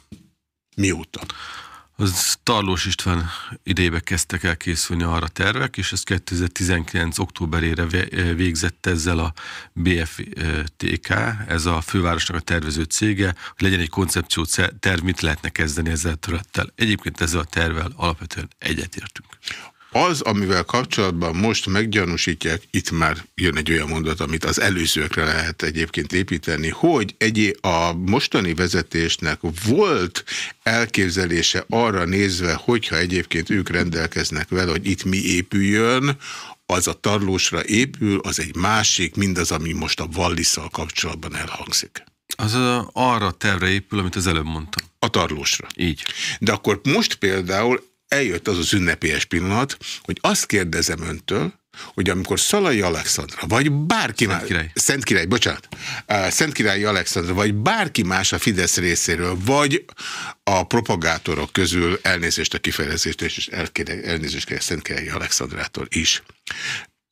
Mióta? Az Tarlós István idejébe kezdtek el készülni arra tervek, és ez 2019. októberére végzett ezzel a BFTK, ez a fővárosnak a tervező cége, hogy legyen egy koncepció terv, mit lehetne kezdeni ezzel a területtel. Egyébként ezzel a tervvel alapvetően egyetértünk. Az, amivel kapcsolatban most meggyanúsítják, itt már jön egy olyan mondat, amit az előzőkre lehet egyébként építeni, hogy egy a mostani vezetésnek volt elképzelése arra nézve, hogyha egyébként ők rendelkeznek vele, hogy itt mi épüljön, az a tarlósra épül, az egy másik, mindaz, ami most a Wallisszal kapcsolatban elhangzik. Az a, arra tervre épül, amit az előbb mondtam. A tarlósra. Így. De akkor most például eljött az az ünnepélyes pillanat, hogy azt kérdezem öntől, hogy amikor Szalai Alexandra, vagy bárki Szent király. más, Szent Király, bocsánat, Szent Királyi Alexandra, vagy bárki más a Fidesz részéről, vagy a propagátorok közül elnézést a kifejezést, és elnézést kell Szent Királyi Alexandrától is.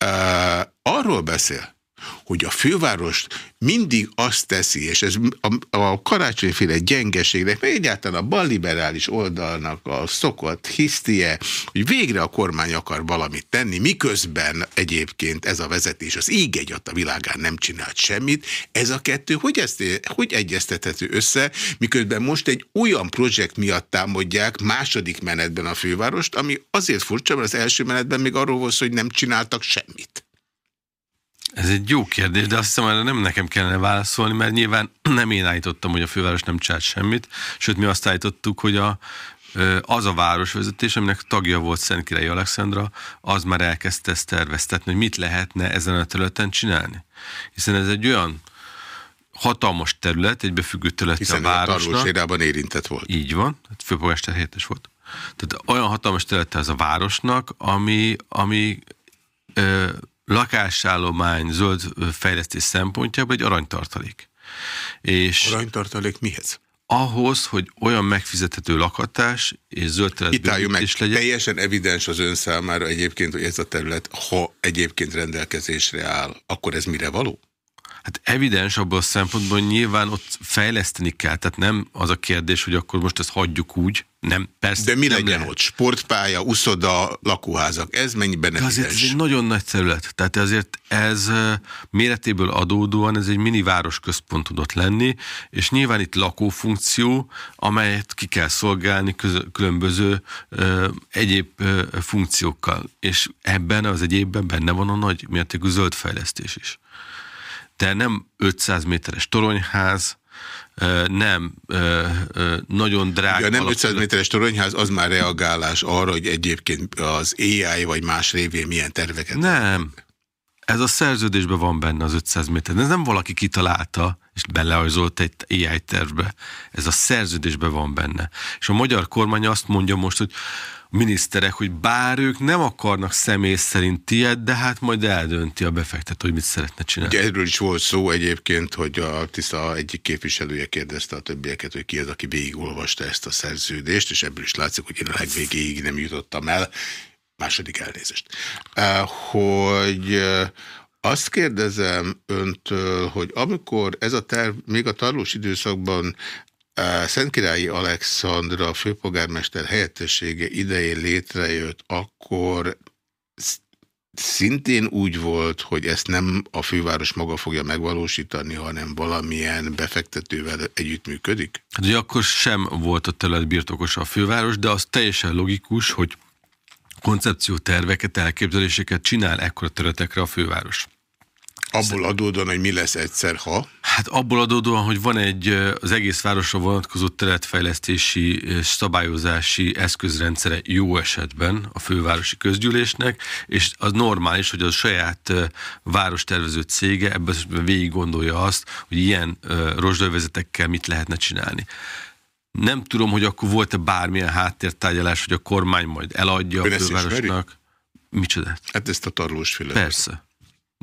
Uh, arról beszél, hogy a fővárost mindig azt teszi, és ez a, a karácsonyféle gyengeségnek, meg egyáltalán a balliberális oldalnak a szokott hisztie, hogy végre a kormány akar valamit tenni, miközben egyébként ez a vezetés az ég egy a világán nem csinált semmit. Ez a kettő, hogy, ezt, hogy egyeztethető össze, miközben most egy olyan projekt miatt támadják második menetben a fővárost, ami azért furcsa, mert az első menetben még arról volt hogy nem csináltak semmit. Ez egy jó kérdés, de azt hiszem, hogy nem nekem kellene válaszolni, mert nyilván nem én állítottam, hogy a főváros nem csinált semmit, sőt mi azt állítottuk, hogy a, az a városvezetés, aminek tagja volt Szentkirályi Alexandra, az már elkezdte ezt terveztetni, hogy mit lehetne ezen a területen csinálni. Hiszen ez egy olyan hatalmas terület, egy befüggő terület Hiszen a városnak. Hiszen érintett volt. Így van, hát főpolgármester helyettes volt. Tehát olyan hatalmas területe az a városnak, ami, ami ö, lakásállomány zöld fejlesztés szempontjából egy aranytartalék. És aranytartalék mihez? ahhoz, hogy olyan megfizethető lakhatás és zöld terület meg. legyen. Teljesen evidens az ön számára egyébként, hogy ez a terület, ha egyébként rendelkezésre áll, akkor ez mire való? Hát evidens abban a szempontból, hogy nyilván ott fejleszteni kell, tehát nem az a kérdés, hogy akkor most ezt hagyjuk úgy, nem, persze. De mi nem legyen lehet. ott? Sportpálya, uszoda, lakóházak, ez mennyiben evidens? azért ez egy nagyon nagy terület, tehát azért ez méretéből adódóan ez egy mini városközpont tudott lenni, és nyilván itt lakófunkció, amelyet ki kell szolgálni különböző ö, egyéb ö, funkciókkal, és ebben az egyébben benne van a nagy mértékű zöldfejlesztés is de nem 500 méteres toronyház, nem nagyon drága. Ja, nem 500 méteres toronyház, az már reagálás arra, hogy egyébként az AI vagy más révén milyen terveket... Nem. Ez a szerződésben van benne az 500 méter. Ez nem valaki kitalálta, és beleajzolt egy AI tervbe. Ez a szerződésben van benne. És a magyar kormány azt mondja most, hogy miniszterek, hogy bár ők nem akarnak személy szerint ilyet, de hát majd eldönti a befektető, hogy mit szeretne csinálni. Ugye erről is volt szó egyébként, hogy a TISZA egyik képviselője kérdezte a többieket, hogy ki az, aki végigolvasta ezt a szerződést, és ebből is látszik, hogy én a legvégéig nem jutottam el. Második elnézést. Hogy azt kérdezem öntől, hogy amikor ez a terv még a tarlós időszakban Szentkirályi Alexandra főpolgármester helyettessége idején létrejött, akkor szintén úgy volt, hogy ezt nem a főváros maga fogja megvalósítani, hanem valamilyen befektetővel együttműködik? Hát ugye akkor sem volt a terület birtokosa a főváros, de az teljesen logikus, hogy koncepcióterveket, elképzeléseket csinál ekkora területekre a főváros. Abból adódóan, hogy mi lesz egyszer, ha? Hát abból adódóan, hogy van egy az egész városra vonatkozó területfejlesztési szabályozási eszközrendszere jó esetben a fővárosi közgyűlésnek, és az normális, hogy a saját várostervező cége ebben végig gondolja azt, hogy ilyen rozsdővezetekkel mit lehetne csinálni. Nem tudom, hogy akkor volt-e bármilyen háttértárgyalás, hogy a kormány majd eladja Ön a fővárosnak. Micsoda? Hát ezt a tarlós Persze.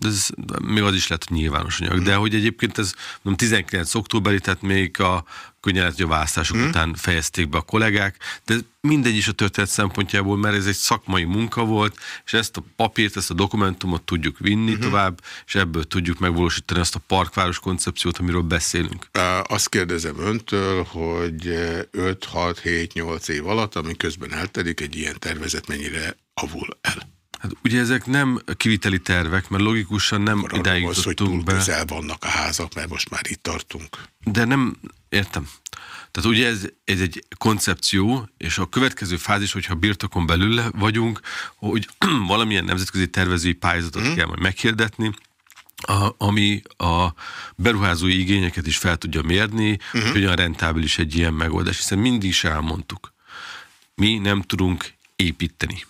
Ez, még az is lett nyilvános anyag. De hogy egyébként ez mondom, 19 októberi, tehát még a könnyeletű választások hmm. után fejezték be a kollégák, de mindegy is a történet szempontjából, mert ez egy szakmai munka volt, és ezt a papírt, ezt a dokumentumot tudjuk vinni hmm. tovább, és ebből tudjuk megvalósítani azt a parkváros koncepciót, amiről beszélünk. Azt kérdezem öntől, hogy 5, 6, 7, 8 év alatt, ami közben eltelik, egy ilyen tervezet mennyire avul el? Hát ugye ezek nem kiviteli tervek, mert logikusan nem Akkor idáig az, hogy túl be. közel vannak a házak, mert most már itt tartunk. De nem, értem. Tehát ugye ez, ez egy koncepció, és a következő fázis, hogyha birtokon belül vagyunk, hogy valamilyen nemzetközi tervezői pályázatot hmm. kell majd meghirdetni, a, ami a beruházói igényeket is fel tudja mérni, uh-huh. hogy hogyan rentábilis egy ilyen megoldás, hiszen mindig is elmondtuk. Mi nem tudunk építeni.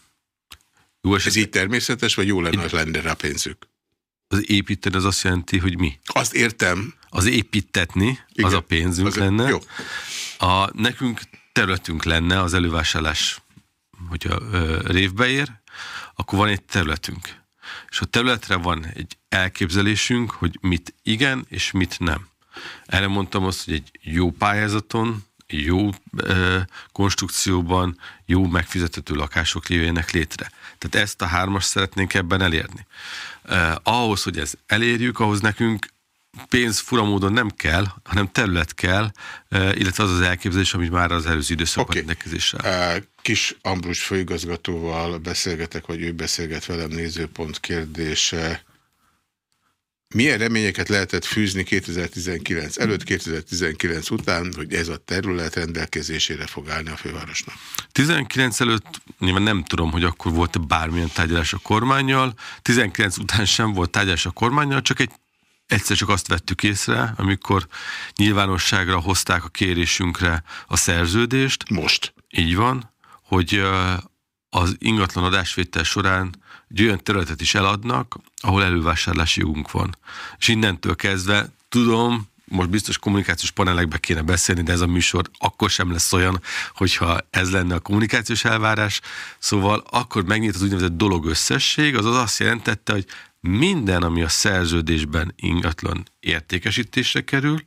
Jó eset... Ez így természetes, vagy jó lenne, hogy lenne rá pénzük? Az építeni az azt jelenti, hogy mi? Azt értem. Az építetni, Igen. az a pénzünk az lenne. Jó. A, nekünk területünk lenne az elővásárlás, hogyha ö, révbe ér, akkor van egy területünk. És a területre van egy elképzelésünk, hogy mit igen és mit nem. Erre mondtam azt, hogy egy jó pályázaton, jó ö, konstrukcióban, jó megfizethető lakások jöjjenek létre. Tehát ezt a hármas szeretnénk ebben elérni. Uh, ahhoz, hogy ezt elérjük, ahhoz nekünk pénz furamódon nem kell, hanem terület kell, illetve az az elképzelés, amit már az előző időszakban okay. rendelkezésre. Kis Ambrus főigazgatóval beszélgetek, vagy ő beszélget velem nézőpont kérdése. Milyen reményeket lehetett fűzni 2019 előtt, 2019 után, hogy ez a terület rendelkezésére fog állni a fővárosnak? 19 előtt nyilván nem tudom, hogy akkor volt-e bármilyen tárgyalás a kormányjal, 19 után sem volt tárgyalás a kormányjal, csak egy Egyszer csak azt vettük észre, amikor nyilvánosságra hozták a kérésünkre a szerződést. Most. Így van, hogy az ingatlan adásvétel során egy olyan területet is eladnak, ahol elővásárlási jogunk van. És innentől kezdve tudom, most biztos kommunikációs panelekbe kéne beszélni, de ez a műsor akkor sem lesz olyan, hogyha ez lenne a kommunikációs elvárás. Szóval akkor megnyit az úgynevezett dolog összesség, az az azt jelentette, hogy minden, ami a szerződésben ingatlan értékesítésre kerül,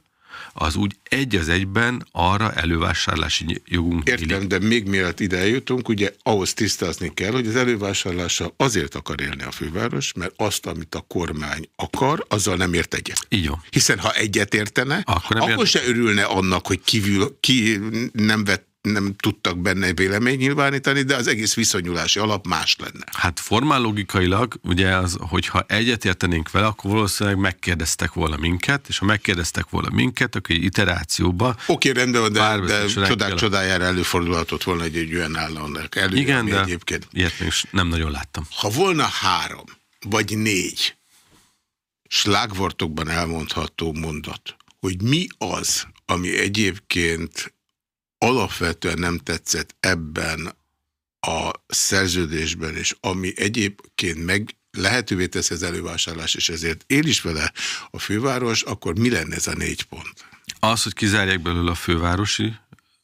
az úgy egy az egyben arra elővásárlási jogunk Értem, illik. de még mielőtt ide jutunk, ugye ahhoz tisztázni kell, hogy az elővásárlással azért akar élni a főváros, mert azt, amit a kormány akar, azzal nem ért egyet. Így van. Hiszen ha egyet értene, akkor, nem akkor ért... se örülne annak, hogy kívül, ki nem vett nem tudtak benne vélemény nyilvánítani, de az egész viszonyulási alap más lenne. Hát formál logikailag, ugye az, hogyha egyetértenénk vele, akkor valószínűleg megkérdeztek volna minket, és ha megkérdeztek volna minket, akkor egy iterációba... Oké, okay, rendben van, de, de csodák csodájára előfordulhatott volna, hogy egy olyan államnak elő, Igen, de egyébként. ilyet még nem nagyon láttam. Ha volna három, vagy négy slágvortokban elmondható mondat, hogy mi az, ami egyébként alapvetően nem tetszett ebben a szerződésben, és ami egyébként meg lehetővé teszi az elővásárlás, és ezért él is vele a főváros, akkor mi lenne ez a négy pont? Az, hogy kizárják belőle a fővárosi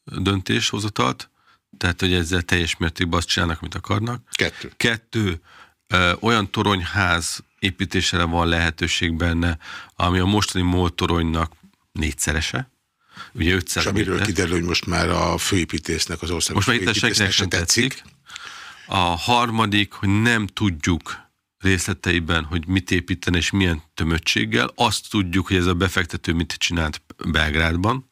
döntéshozatalt, tehát, hogy ezzel teljes mértékben azt csinálnak, amit akarnak. Kettő. Kettő, ö, olyan toronyház építésére van lehetőség benne, ami a mostani MOL toronynak négyszerese. Ugye 500 És amiről kiderül, hogy most már a főépítésznek, az országos most senkinek sem tetszik. tetszik. A harmadik, hogy nem tudjuk részleteiben, hogy mit építeni és milyen tömöttséggel. Azt tudjuk, hogy ez a befektető mit csinált Belgrádban,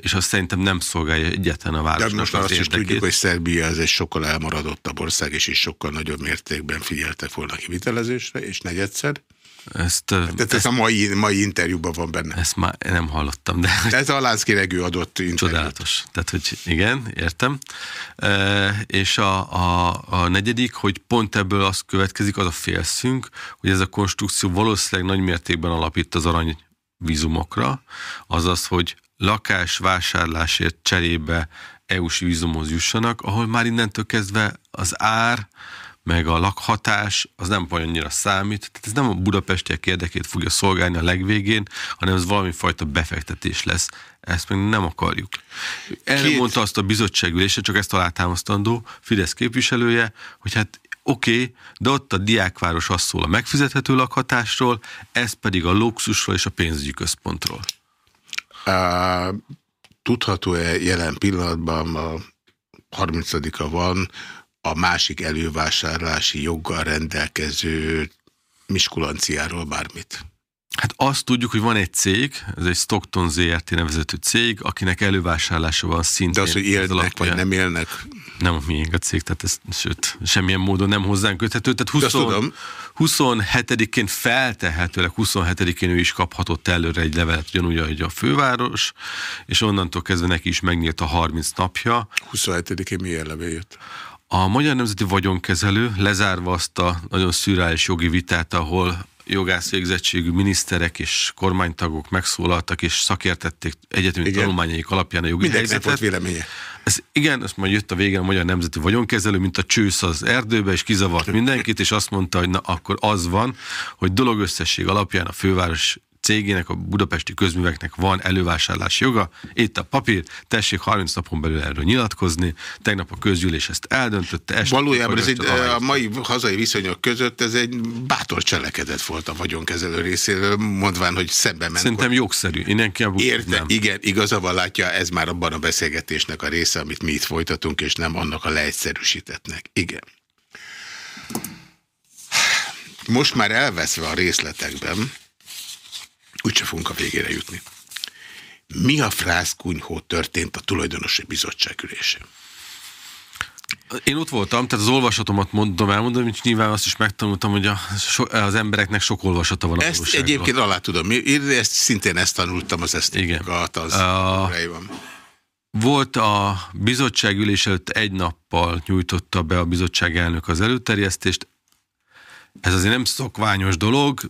és azt szerintem nem szolgálja egyetlen a városnak De most az azt érdekét. is tudjuk, hogy Szerbia ez egy sokkal elmaradottabb ország, és is sokkal nagyobb mértékben figyeltek volna kivitelezésre, és negyedszer. Ezt, Tehát ez ezt, a mai, mai interjúban van benne. Ezt már nem hallottam. De, de ez a Lánszki Regő adott interjú. Csodálatos. Tehát, hogy igen, értem. E, és a, a, a negyedik, hogy pont ebből az következik, az a félszünk, hogy ez a konstrukció valószínűleg nagy mértékben alapít az arany vízumokra, azaz, hogy lakás vásárlásért cserébe EU-s vízumhoz jussanak, ahol már innentől kezdve az ár, meg a lakhatás, az nem annyira számít. Tehát ez nem a budapestiek érdekét fogja szolgálni a legvégén, hanem ez valami fajta befektetés lesz. Ezt meg nem akarjuk. Erre Két... mondta azt a bizottságülése, csak ezt alátámasztandó Fidesz képviselője, hogy hát oké, okay, de ott a diákváros azt szól a megfizethető lakhatásról, ez pedig a luxusról és a pénzügyi központról. Uh, Tudható-e jelen pillanatban, a 30-a van, a másik elővásárlási joggal rendelkező Miskulanciáról bármit? Hát azt tudjuk, hogy van egy cég, ez egy Stockton ZRT nevezetű cég, akinek elővásárlása van szintén. De az, hogy élnek vagy nem élnek? Nem a miénk a cég, tehát ez sőt, semmilyen módon nem hozzánk köthető. Tehát 20, 27-én feltehetőleg 27-én ő is kaphatott előre egy levelet, ugyanúgy, hogy a főváros, és onnantól kezdve neki is megnyílt a 30 napja. 27-én milyen levél jött? A Magyar Nemzeti Vagyonkezelő lezárva azt a nagyon szürális jogi vitát, ahol jogászvégzettségű miniszterek és kormánytagok megszólaltak és szakértették egyetemi igen. tanulmányaik alapján a jogi Mindenkinek helyzetet. volt véleménye. Ez, igen, ezt majd jött a végén a Magyar Nemzeti Vagyonkezelő, mint a csősz az erdőbe, és kizavart mindenkit, és azt mondta, hogy na akkor az van, hogy dolog összesség alapján a főváros cégének, a budapesti közműveknek van elővásárlási joga. Itt a papír, tessék 30 napon belül erről nyilatkozni. Tegnap a közgyűlés ezt eldöntötte. Este Valójában ez egy, a mai hazai viszonyok között ez egy bátor cselekedet volt a vagyonkezelő részéről, mondván, hogy szembe ment. Szerintem jogszerű. Én Érte, nem. igen, igazából látja, ez már abban a beszélgetésnek a része, amit mi itt folytatunk, és nem annak a leegyszerűsítettnek. Igen. Most már elveszve a részletekben, úgyse fogunk a végére jutni. Mi a frászkunyhó történt a tulajdonosi bizottság ülésén? Én ott voltam, tehát az olvasatomat mondom, elmondom, és nyilván azt is megtanultam, hogy a, so, az embereknek sok olvasata van a Ezt egyébként alá tudom. Én ezt, szintén ezt tanultam az ezt Igen. Az a, volt a bizottság ülés előtt egy nappal nyújtotta be a bizottság elnök az előterjesztést. Ez azért nem szokványos dolog,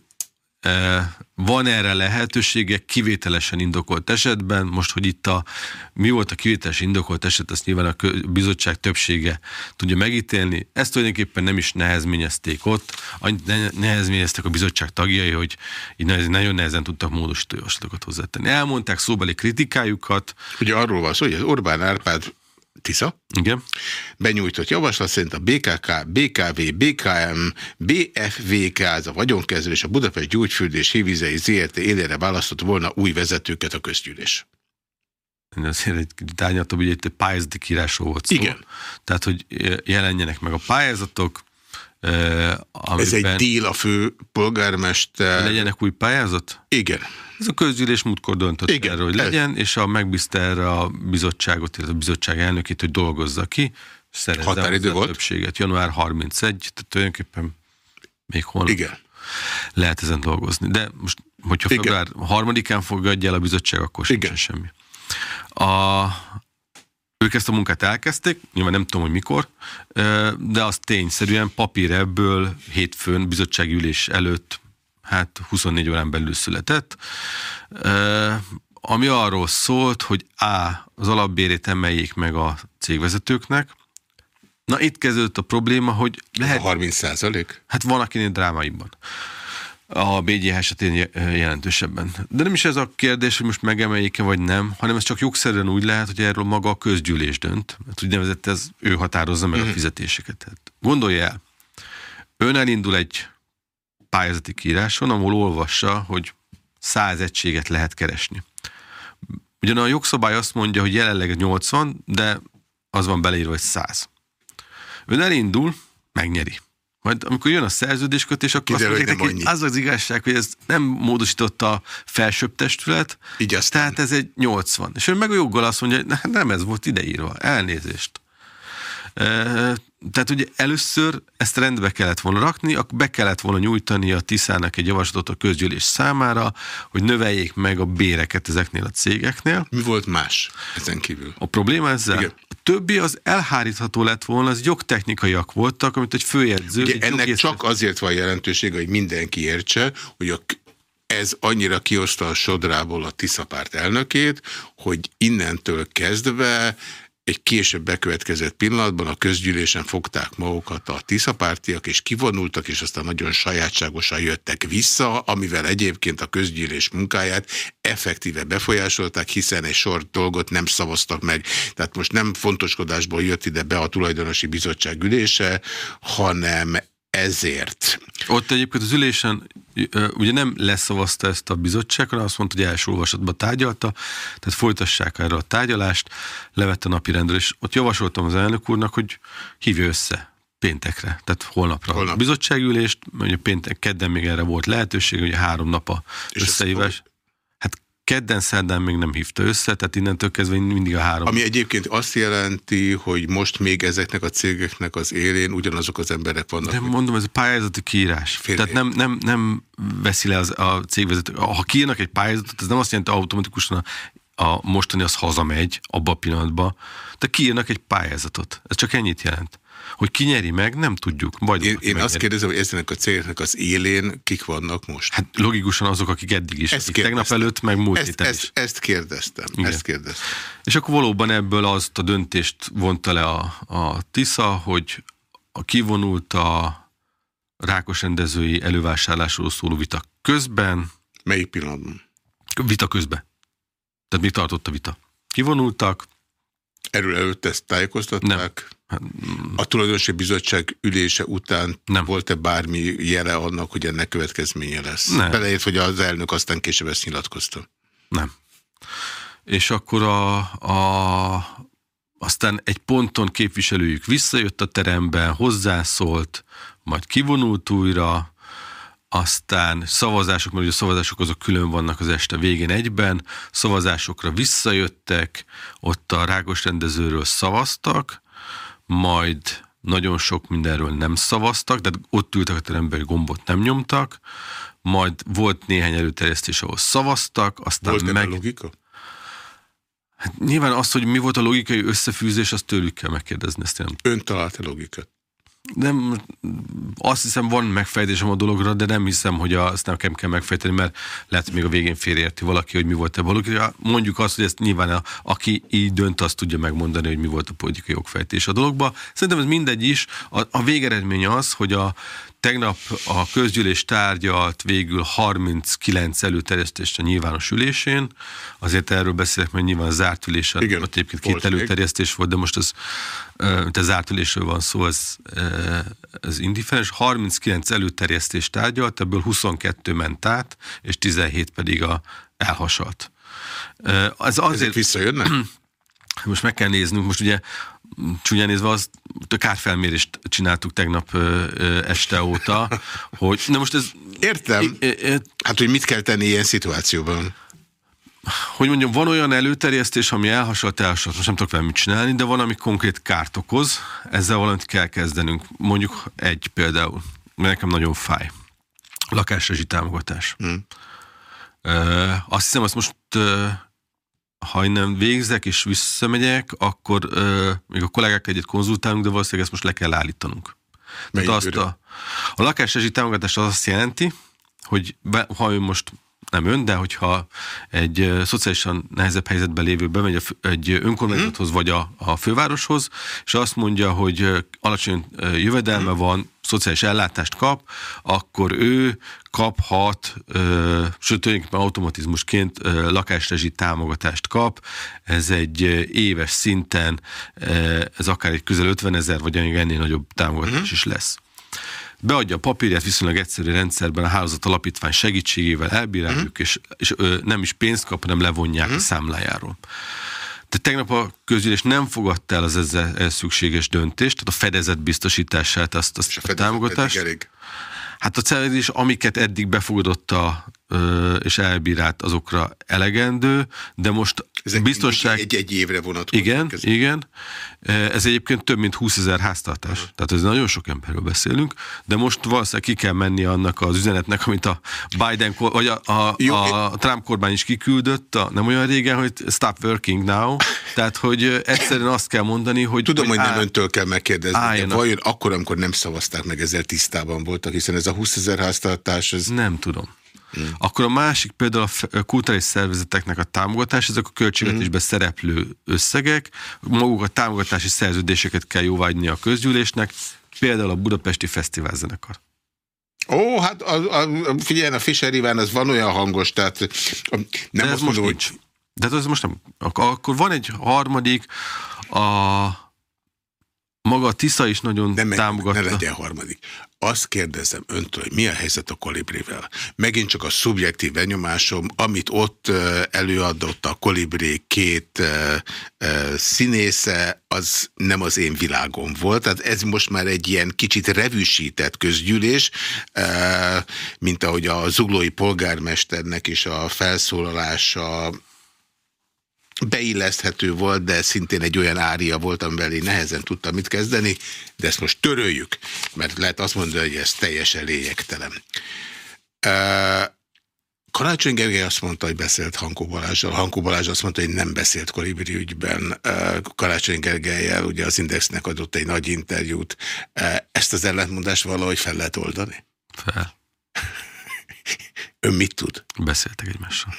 van erre lehetősége kivételesen indokolt esetben, most, hogy itt a, mi volt a kivételes indokolt eset, ezt nyilván a bizottság többsége tudja megítélni. Ezt tulajdonképpen nem is nehezményezték ott, annyit nehezményeztek a bizottság tagjai, hogy így nagyon nehezen tudtak módosító javaslatokat hozzátenni. Elmondták szóbeli kritikájukat. Ugye arról van szó, hogy az Orbán Árpád Tisza. Igen. Benyújtott javaslat szerint a BKK, BKV, BKM, BFVK, az a vagyonkezelő és a Budapest Gyógyfürdés Hívizei ZRT élére választott volna új vezetőket a közgyűlés. Azért egy tárgyaltabb, ugye egy pályázati kírásról volt szó. Igen. Tehát, hogy jelenjenek meg a pályázatok, Amiben Ez egy díl a fő polgármester. Legyenek új pályázat? Igen. Ez a közgyűlés múltkor döntött Igen, erről, hogy legyen, ez. és a megbízta erre a bizottságot, illetve a bizottság elnökét, hogy dolgozza ki, szerezze Határidő a volt. többséget. Január 31, tehát tulajdonképpen még holnap Igen. lehet ezen dolgozni. De most, hogyha február harmadikán fogadja el a bizottság, akkor sem semmi. A, ők ezt a munkát elkezdték, nyilván nem tudom, hogy mikor, de az tényszerűen papír ebből hétfőn bizottsági ülés előtt, hát 24 órán belül született, ami arról szólt, hogy A. az alapbérét emeljék meg a cégvezetőknek, Na itt kezdődött a probléma, hogy lehet... A 30 százalék? Hát van, akinél drámaiban a BGH esetén jelentősebben. De nem is ez a kérdés, hogy most megemeljék-e vagy nem, hanem ez csak jogszerűen úgy lehet, hogy erről maga a közgyűlés dönt. Mert úgynevezett ez, ő határozza meg a mhm. fizetéseket. Tehát gondolja el, ön elindul egy pályázati kíráson, ahol olvassa, hogy száz egységet lehet keresni. Ugyan a jogszabály azt mondja, hogy jelenleg 80, de az van beleírva, hogy 100. Ön elindul, megnyeri. Majd amikor jön a szerződéskötés, akkor Kiderül, azt mondják neki, az az igazság, hogy ez nem módosította a felsőbb testület, Így tehát ez egy 80. És ő meg a joggal azt mondja, hogy nem ez volt ideírva, elnézést. Tehát ugye először ezt rendbe kellett volna rakni, akkor be kellett volna nyújtani a Tiszának egy javaslatot a közgyűlés számára, hogy növeljék meg a béreket ezeknél a cégeknél. Mi volt más ezen kívül? A probléma ezzel? Igen. A többi az elhárítható lett volna, az jogtechnikaiak voltak, amit egy főjegyző... Ugye egy ennek jogészre... csak azért van jelentősége, hogy mindenki értse, hogy a ez annyira kioszta a sodrából a Tiszapárt elnökét, hogy innentől kezdve egy később bekövetkezett pillanatban a közgyűlésen fogták magukat a tiszapártiak, és kivonultak, és aztán nagyon sajátságosan jöttek vissza, amivel egyébként a közgyűlés munkáját effektíve befolyásolták, hiszen egy sor dolgot nem szavaztak meg. Tehát most nem fontoskodásból jött ide be a tulajdonosi bizottság ülése, hanem ezért. Ott egyébként az ülésen ugye nem leszavazta ezt a bizottság, hanem azt mondta, hogy első olvasatban tárgyalta, tehát folytassák erre a tárgyalást, levette a napi rendről, és ott javasoltam az elnök úrnak, hogy hívja össze péntekre, tehát holnapra Holnap. a bizottságülést, ugye péntek, kedden még erre volt lehetőség, hogy három nap a összehívás kedden, szerdán még nem hívta össze, tehát innentől kezdve mindig a három. Ami egyébként azt jelenti, hogy most még ezeknek a cégeknek az élén ugyanazok az emberek vannak. De mondom, ez a pályázati kiírás. Fél tehát nem, nem, nem veszi le az, a cégvezető. Ha kiírnak egy pályázatot, ez nem azt jelenti, hogy automatikusan a, a mostani az hazamegy abba a pillanatban, de kiírnak egy pályázatot. Ez csak ennyit jelent. Hogy ki nyeri meg, nem tudjuk. Vagy én én azt kérdezem, hogy ezenek a cégeknek az élén kik vannak most? Hát logikusan azok, akik eddig is. Ezt tegnap előtt, meg múlt ezt, ezt, ezt kérdeztem. Igen. Ezt kérdeztem. És akkor valóban ebből azt a döntést vonta le a, a TISZA, hogy a kivonult a rákos rendezői elővásárlásról szóló vita közben, Melyik pillanatban? Vita közben. Tehát mi tartott a vita? Kivonultak. Erről előtt ezt tájékoztatták? Nem. Hát, a tulajdonosi bizottság ülése után nem. volt-e bármi jele annak, hogy ennek következménye lesz? Nem. Beleért, hogy az elnök aztán később ezt nyilatkozta. Nem. És akkor a, a, aztán egy ponton képviselőjük visszajött a teremben, hozzászólt, majd kivonult újra, aztán szavazások, mert ugye a szavazások azok külön vannak az este végén egyben, szavazásokra visszajöttek, ott a rágos rendezőről szavaztak, majd nagyon sok mindenről nem szavaztak, de ott ültek a teremben, gombot nem nyomtak, majd volt néhány előterjesztés, ahol szavaztak, aztán volt meg... logika? Hát nyilván az, hogy mi volt a logikai összefűzés, azt tőlük kell megkérdezni. Ezt nem. Ön találta logikát? Nem, azt hiszem van megfejtésem a dologra, de nem hiszem, hogy azt nekem kell megfejteni, mert lehet, még a végén félreérti valaki, hogy mi volt a logika. Mondjuk azt, hogy ezt nyilván a, aki így dönt, azt tudja megmondani, hogy mi volt a politikai jogfejtés a dologba. Szerintem ez mindegy is. A, a végeredmény az, hogy a Tegnap a közgyűlés tárgyalt végül 39 előterjesztést a nyilvános ülésén. Azért erről beszélek, mert nyilván zárt ülésen Igen, ott egyébként két előterjesztés még. volt, de most az, mint a zárt ülésről van szó, ez, ez indiferens. 39 előterjesztést tárgyalt, ebből 22 ment át, és 17 pedig a elhasalt. Ez azért, Ezek visszajönnek? Most meg kell néznünk, most ugye csúnyán nézve azt, a kárfelmérést csináltuk tegnap este óta, hogy na most ez... Értem. hát, hogy mit kell tenni ilyen szituációban? Hogy mondjam, van olyan előterjesztés, ami elhasalt, elhasalt, most nem tudok vele mit csinálni, de van, ami konkrét kárt okoz, ezzel valamit kell kezdenünk. Mondjuk egy például, mert nekem nagyon fáj. Lakásrezsi támogatás. Hmm. Uh, azt hiszem, azt most ha nem végzek és visszamegyek, akkor ö, még a kollégák egyet konzultálunk, de valószínűleg ezt most le kell állítanunk. Tehát azt a, a lakásrezsi támogatás az azt jelenti, hogy be, ha ő most nem ön, de hogyha egy szociálisan nehezebb helyzetben lévő bemegy egy önkormányzathoz hmm. vagy a, a fővároshoz, és azt mondja, hogy alacsony jövedelme hmm. van, szociális ellátást kap, akkor ő kaphat, ö, sőt tulajdonképpen automatizmusként ö, lakásrezsi támogatást kap. Ez egy éves szinten, ö, ez akár egy közel 50 ezer, vagy ennél nagyobb támogatás mm. is lesz beadja a papírját viszonylag egyszerű rendszerben a hálózat alapítvány segítségével elbíráljuk, mm. és, és ö, nem is pénzt kap, hanem levonják mm. a számlájáról. De tegnap a közgyűlés nem fogadta el az ezzel szükséges döntést, tehát a fedezet biztosítását, azt, azt a, a támogatást. Elég. Hát a szerződés, amiket eddig befogadott a, és elbírált, azokra elegendő, de most Ezek biztonság... Egy-egy évre vonatkozik. Igen, igen. Ez egyébként több mint 20 ezer háztartás. Uh-huh. Tehát ez nagyon sok emberről beszélünk, de most valószínűleg ki kell menni annak az üzenetnek, amit a Biden, vagy a, a, Jó, a Trump kormány is kiküldött, a, nem olyan régen, hogy stop working now. Tehát, hogy egyszerűen azt kell mondani, hogy... Tudom, hogy, hogy nem áll, öntől kell megkérdezni, álljanak. de vajon akkor, amikor nem szavazták meg, ezzel tisztában voltak, hiszen ez a 20 ezer háztartás... Ez... Nem tudom. Mm. Akkor a másik például a kulturális szervezeteknek a támogatás, ezek a költségvetésben mm. szereplő összegek, maguk a támogatási szerződéseket kell jóvágyni a közgyűlésnek, például a Budapesti Fesztiválzenekar. Ó, hát a, a, figyelj, a Fischer Iván, az van olyan hangos, tehát nem De ez most mondom, nincs. Hogy... De ez most nem. Akkor van egy harmadik, a maga a Tisza is nagyon nem, támogatta. Ne legyen harmadik. Azt kérdezem öntől, hogy mi a helyzet a kolibrivel. Megint csak a szubjektív benyomásom, amit ott előadott a kolibré két színésze, az nem az én világom volt. Tehát ez most már egy ilyen kicsit revűsített közgyűlés, mint ahogy a zuglói polgármesternek is a felszólalása beilleszthető volt, de szintén egy olyan ária volt, amivel én nehezen tudtam mit kezdeni, de ezt most töröljük, mert lehet azt mondani, hogy ez teljesen lényegtelen. Karácsony Gergely azt mondta, hogy beszélt Hankó Balázsral. Hankó Balázs azt mondta, hogy nem beszélt Kolibri ügyben. Karácsony Gergelyel ugye az Indexnek adott egy nagy interjút. Ezt az ellentmondást valahogy fel lehet oldani? Fel. Ön mit tud? Beszéltek egymással.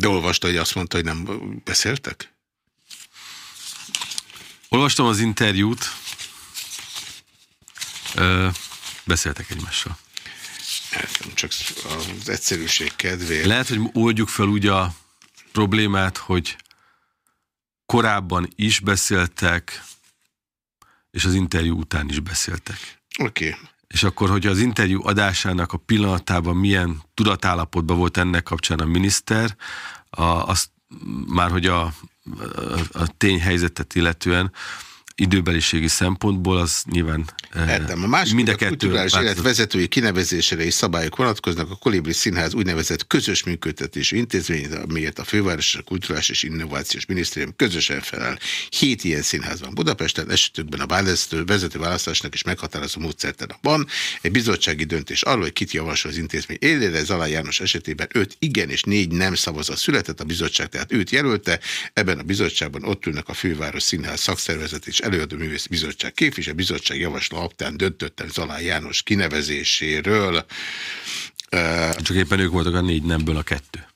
De olvasta, hogy azt mondta, hogy nem beszéltek? Olvastam az interjút. Ö, beszéltek egymással. csak az egyszerűség kedvéért. Lehet, hogy oldjuk fel úgy a problémát, hogy korábban is beszéltek, és az interjú után is beszéltek. Oké. Okay. És akkor, hogy az interjú adásának a pillanatában milyen tudatállapotban volt ennek kapcsán a miniszter, a, azt már hogy a, a, a tényhelyzetet illetően, időbeliségi szempontból az nyilván Értem. A másik mind a, a kulturális élet vezetői kinevezésére és szabályok vonatkoznak a Kolibri Színház úgynevezett közös működtetésű intézmény, amiért a Főváros, a Kulturális és Innovációs Minisztérium közösen felel. Hét ilyen színház van Budapesten, esetükben a vezető, vezető választásnak is meghatározó módszertan van. Egy bizottsági döntés arról, hogy kit javasol az intézmény élére, Zalá János esetében öt igen és négy nem szavazat született a bizottság, tehát őt jelölte. Ebben a bizottságban ott ülnek a Főváros Színház szakszervezet és előadó művész bizottság képviselő, bizottság javasol alapján döntöttem Zalá János kinevezéséről. Csak éppen ők voltak a négy nemből a kettő.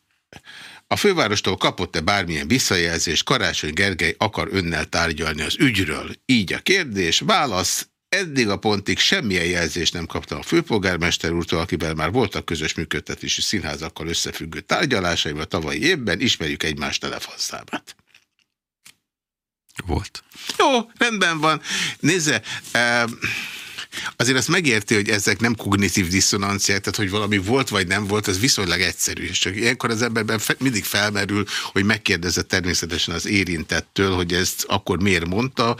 A fővárostól kapott-e bármilyen visszajelzés, Karácsony Gergely akar önnel tárgyalni az ügyről? Így a kérdés, válasz, Eddig a pontig semmilyen jelzést nem kaptam a főpolgármester úrtól, akivel már voltak közös működtetési színházakkal összefüggő tárgyalásaim a tavalyi évben, ismerjük egymás telefonszámát. Volt. Jó, rendben van. Nézze, azért azt megérti, hogy ezek nem kognitív diszonanciák, tehát hogy valami volt vagy nem volt, az viszonylag egyszerű. És csak ilyenkor az emberben mindig felmerül, hogy megkérdezett természetesen az érintettől, hogy ezt akkor miért mondta.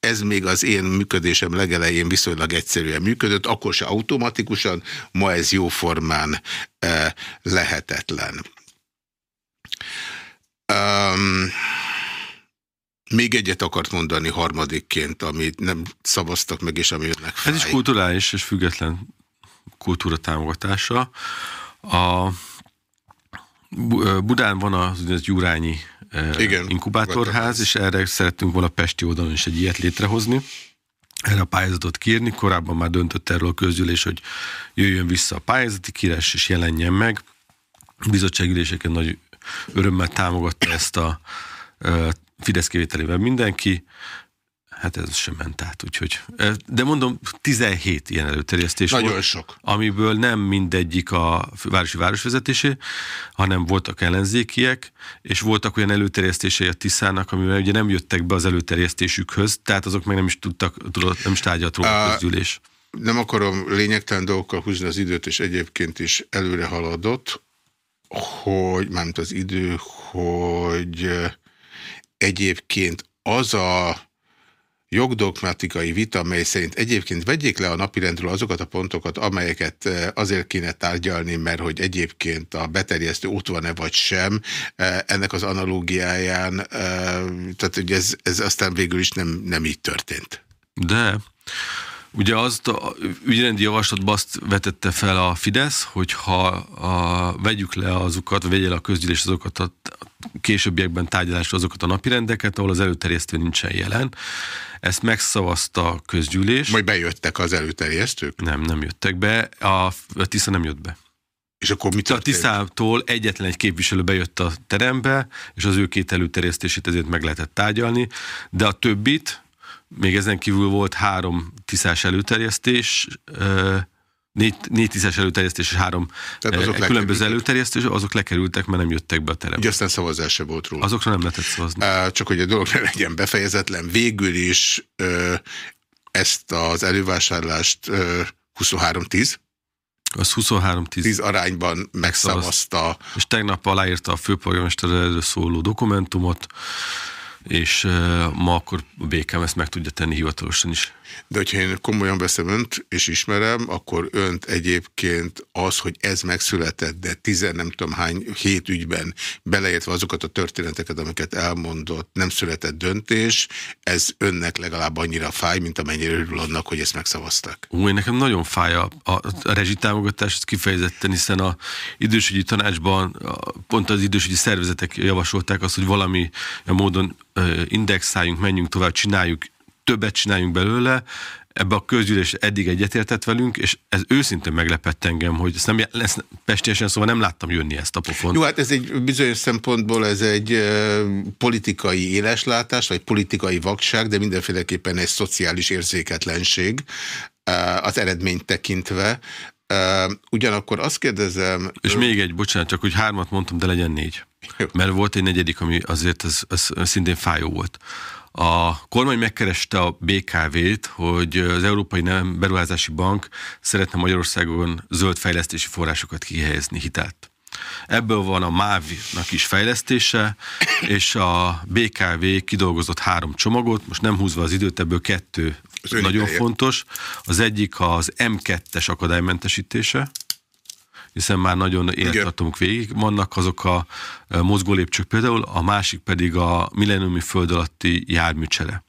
Ez még az én működésem legelején viszonylag egyszerűen működött, akkor se automatikusan, ma ez jóformán eh, lehetetlen. Um, még egyet akart mondani harmadikként, amit nem szavaztak meg, és ami önnek fáj. Ez is kulturális és független kultúra támogatása. A Budán van az úgynevezett Jurányi Igen, inkubátorház, és erre szerettünk volna Pesti oldalon is egy ilyet létrehozni. Erre a pályázatot kérni, korábban már döntött erről a közgyűlés, hogy jöjjön vissza a pályázati kírás, és jelenjen meg. A bizottságüléseken nagy örömmel támogatta ezt a Fidesz kivételével mindenki, hát ez sem ment át, úgyhogy. De mondom, 17 ilyen előterjesztés Nagyon volt, sok. amiből nem mindegyik a városi városvezetésé, hanem voltak ellenzékiek, és voltak olyan előterjesztései a Tiszának, amivel ugye nem jöttek be az előterjesztésükhöz, tehát azok meg nem is tudtak, tudott, nem is tárgyalt róla a közgyűlés. Nem akarom lényegtelen dolgokkal húzni az időt, és egyébként is előre haladott, hogy, mármint az idő, hogy egyébként az a jogdogmatikai vita, mely szerint egyébként vegyék le a napirendről azokat a pontokat, amelyeket eh, azért kéne tárgyalni, mert hogy egyébként a beterjesztő ott van-e vagy sem, eh, ennek az analógiáján, eh, tehát ugye ez, ez aztán végül is nem, nem így történt. De Ugye azt a ügyrendi javaslatban azt vetette fel a Fidesz, hogy ha a, vegyük le azokat, vegye le a közgyűlés azokat a későbbiekben tárgyalásra azokat a napirendeket, ahol az előterjesztő nincsen jelen. Ezt megszavazta a közgyűlés. Majd bejöttek az előterjesztők? Nem, nem jöttek be. A, a Tisza nem jött be. És akkor mit A Tiszától egyetlen egy képviselő bejött a terembe, és az ő két előterjesztését ezért meg lehetett tárgyalni, de a többit, még ezen kívül volt három tiszás előterjesztés, négy, négy tiszás előterjesztés és három azok különböző előterjesztés, azok lekerültek, mert nem jöttek be a terembe. Ugye aztán szavazás se volt róla. Azokra nem lehetett szavazni. Csak hogy a dolog ne legyen befejezetlen, végül is ezt az elővásárlást 23-10, az 23-10 arányban megszavazta. És tegnap aláírta a főpolgármester erről szóló dokumentumot, és ma akkor a BKM ezt meg tudja tenni hivatalosan is. De hogyha én komolyan veszem önt, és ismerem, akkor önt egyébként az, hogy ez megszületett, de tizen nem tudom hány hét ügyben, beleértve azokat a történeteket, amiket elmondott, nem született döntés, ez önnek legalább annyira fáj, mint amennyire örül annak, hogy ezt megszavazták. Ú, én nekem nagyon fáj a, a, a rezsitámogatás, kifejezetten, hiszen a idősügyi tanácsban a, pont az idősügyi szervezetek javasolták azt, hogy valami módon indexáljunk, menjünk tovább, csináljuk többet csináljunk belőle, ebbe a közgyűlés eddig egyetértett velünk, és ez őszintén meglepett engem, hogy ezt, nem, ezt pestiesen szóval nem láttam jönni ezt a pofont. Jó, hát ez egy bizonyos szempontból ez egy e, politikai éleslátás, vagy politikai vakság, de mindenféleképpen egy szociális érzéketlenség az eredményt tekintve. Ugyanakkor azt kérdezem... És ő... még egy, bocsánat, csak hogy hármat mondtam, de legyen négy. Jó. Mert volt egy negyedik, ami azért ez, ez szintén fájó volt. A kormány megkereste a BKV-t, hogy az Európai Nem Beruházási Bank szeretne Magyarországon zöld fejlesztési forrásokat kihelyezni hitelt. Ebből van a MÁV-nak is fejlesztése, és a BKV kidolgozott három csomagot, most nem húzva az időt, ebből kettő az nagyon ideje. fontos. Az egyik az M2-es akadálymentesítése, hiszen már nagyon éltartomuk végig vannak azok a mozgólépcsők például, a másik pedig a millenniumi föld alatti járműcsere.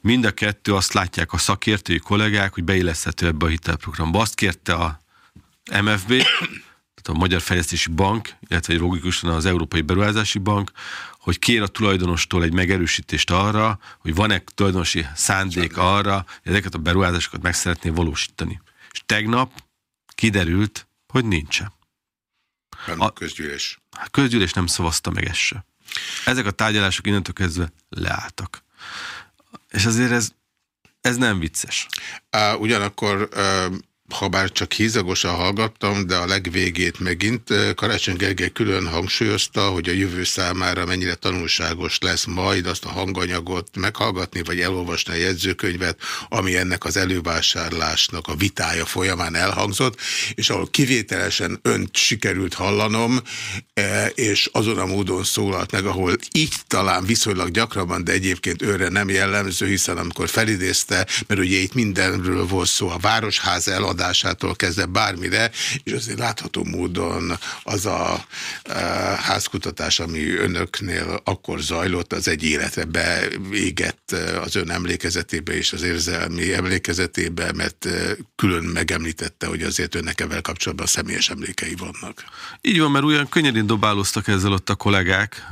Mind a kettő azt látják a szakértői kollégák, hogy beilleszthető ebbe a hitelprogramba. Azt kérte a MFB, tehát a Magyar Fejlesztési Bank, illetve logikusan az Európai Beruházási Bank, hogy kér a tulajdonostól egy megerősítést arra, hogy van-e tulajdonosi szándék arra, hogy ezeket a beruházásokat meg szeretné valósítani. És tegnap kiderült, hogy nincsen. a közgyűlés. A hát közgyűlés nem szavazta meg ezt se. Ezek a tárgyalások innentől kezdve leálltak. És azért ez, ez nem vicces. Uh, ugyanakkor uh, ha bár csak hízagosan hallgattam, de a legvégét megint Karácsony Gergely külön hangsúlyozta, hogy a jövő számára mennyire tanulságos lesz majd azt a hanganyagot meghallgatni, vagy elolvasni a jegyzőkönyvet, ami ennek az elővásárlásnak a vitája folyamán elhangzott, és ahol kivételesen önt sikerült hallanom, és azon a módon szólalt meg, ahol így talán viszonylag gyakrabban, de egyébként őre nem jellemző, hiszen amikor felidézte, mert ugye itt mindenről volt szó, a városház eladás, adásától kezdve bármire, és azért látható módon az a e, házkutatás, ami önöknél akkor zajlott, az egy életre beégett e, az ön emlékezetébe és az érzelmi emlékezetébe, mert e, külön megemlítette, hogy azért önnek ebben kapcsolatban személyes emlékei vannak. Így van, mert olyan könnyedén dobálóztak ezzel ott a kollégák,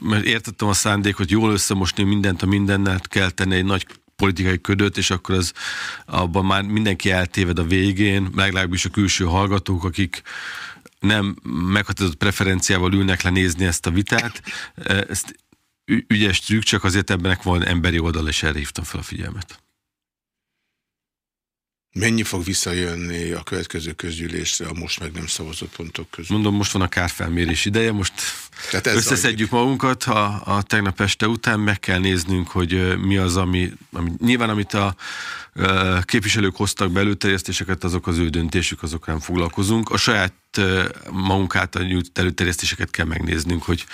mert értettem a szándékot, jól összemosni mindent a mindennel kell tenni egy nagy politikai ködöt, és akkor az abban már mindenki eltéved a végén, legalábbis a külső hallgatók, akik nem meghatározott preferenciával ülnek le nézni ezt a vitát. Ezt ügyes trükk, csak azért ebbenek van emberi oldal, és erre hívtam fel a figyelmet. Mennyi fog visszajönni a következő közgyűlésre a most meg nem szavazott pontok között? Mondom, most van a kárfelmérés ideje, most Tehát összeszedjük zajlik. magunkat a, a tegnap este után, meg kell néznünk, hogy mi az, ami, ami nyilván amit a képviselők hoztak be előterjesztéseket, azok az ő döntésük, azok nem foglalkozunk. A saját magunk által nyújt előterjesztéseket kell megnéznünk, hogy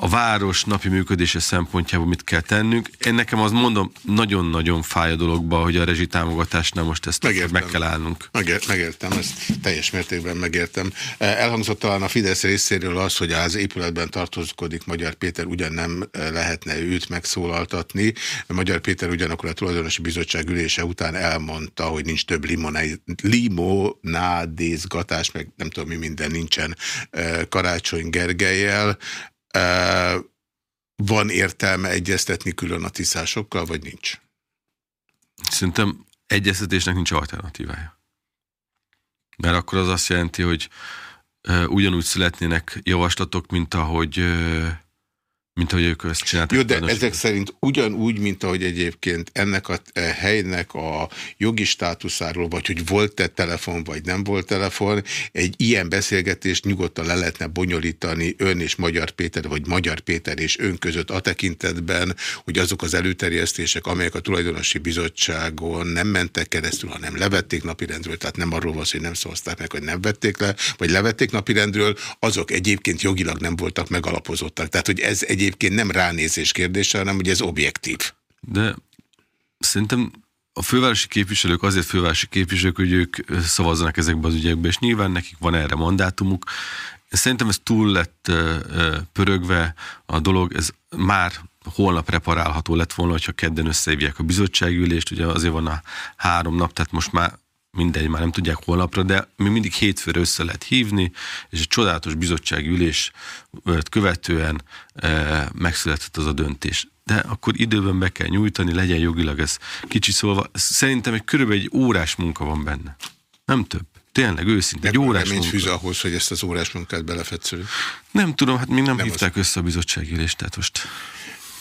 a város napi működése szempontjából mit kell tennünk. Én nekem az mondom, nagyon-nagyon fáj a dologba, hogy a rezsitámogatásnál most ezt megértem. meg kell állnunk. Megér, megértem, ezt teljes mértékben megértem. Elhangzott talán a Fidesz részéről az, hogy az épületben tartózkodik Magyar Péter, ugyan nem lehetne őt megszólaltatni. Magyar Péter ugyanakkor a tulajdonosi bizottság ülése után elmondta, hogy nincs több limonádézgatás, meg nem tudom mi minden nincsen eh, Karácsony Gergelyel. Van értelme egyeztetni külön a tiszásokkal, vagy nincs? Szerintem egyeztetésnek nincs alternatívája. Mert akkor az azt jelenti, hogy ugyanúgy születnének javaslatok, mint ahogy mint ahogy ők ezt csinálták. Jó, de ezek szerint ugyanúgy, mint ahogy egyébként ennek a e, helynek a jogi státuszáról, vagy hogy volt-e telefon, vagy nem volt telefon, egy ilyen beszélgetést nyugodtan le lehetne bonyolítani ön és Magyar Péter, vagy Magyar Péter és ön között a tekintetben, hogy azok az előterjesztések, amelyek a tulajdonosi bizottságon nem mentek keresztül, hanem levették napirendről, tehát nem arról van hogy nem szavazták meg, hogy nem vették le, vagy levették napirendről, azok egyébként jogilag nem voltak megalapozottak. Tehát, hogy ez egy egyébként nem ránézés kérdése, hanem hogy ez objektív. De szerintem a fővárosi képviselők azért fővárosi képviselők, hogy ők szavazzanak ezekbe az ügyekbe, és nyilván nekik van erre mandátumuk. Szerintem ez túl lett pörögve a dolog, ez már holnap reparálható lett volna, hogyha kedden összehívják a bizottságülést, ugye azért van a három nap, tehát most már mindegy, már nem tudják holnapra, de mi mindig hétfőre össze lehet hívni, és egy csodálatos bizottsági ülés követően e, megszületett az a döntés. De akkor időben be kell nyújtani, legyen jogilag ez kicsi szólva. Szerintem egy körülbelül egy órás munka van benne. Nem több. Tényleg, őszintén, egy órás munka. fűz ahhoz, hogy ezt az órás munkát belefetszölik? Nem tudom, hát még nem, nem hívták az... össze a bizottsági ülést, tehát most...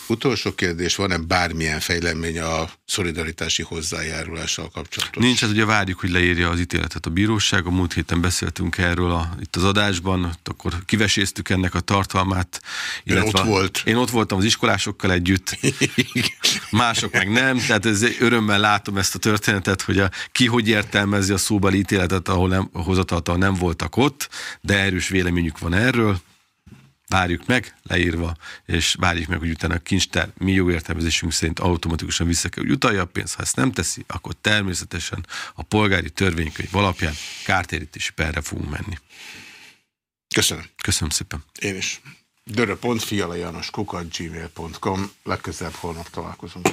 Utolsó kérdés, van-e bármilyen fejlemény a szolidaritási hozzájárulással kapcsolatban? Nincs, ez ugye várjuk, hogy leírja az ítéletet a bíróság. A múlt héten beszéltünk erről a, itt az adásban, akkor kiveséztük ennek a tartalmát. Illetve ott volt. Én ott voltam az iskolásokkal együtt, mások meg nem, tehát ez örömmel látom ezt a történetet, hogy a, ki hogy értelmezi a szóbeli ítéletet, ahol nem, hozataltal nem voltak ott, de erős véleményük van erről várjuk meg, leírva, és várjuk meg, hogy utána a kincstár mi jó értelmezésünk szerint automatikusan vissza kell, hogy utalja a pénzt. Ha ezt nem teszi, akkor természetesen a polgári törvénykönyv alapján kártérítési perre fogunk menni. Köszönöm. Köszönöm szépen. Én is. Dörö.fialajanos kukat gmail.com Legközelebb holnap találkozunk.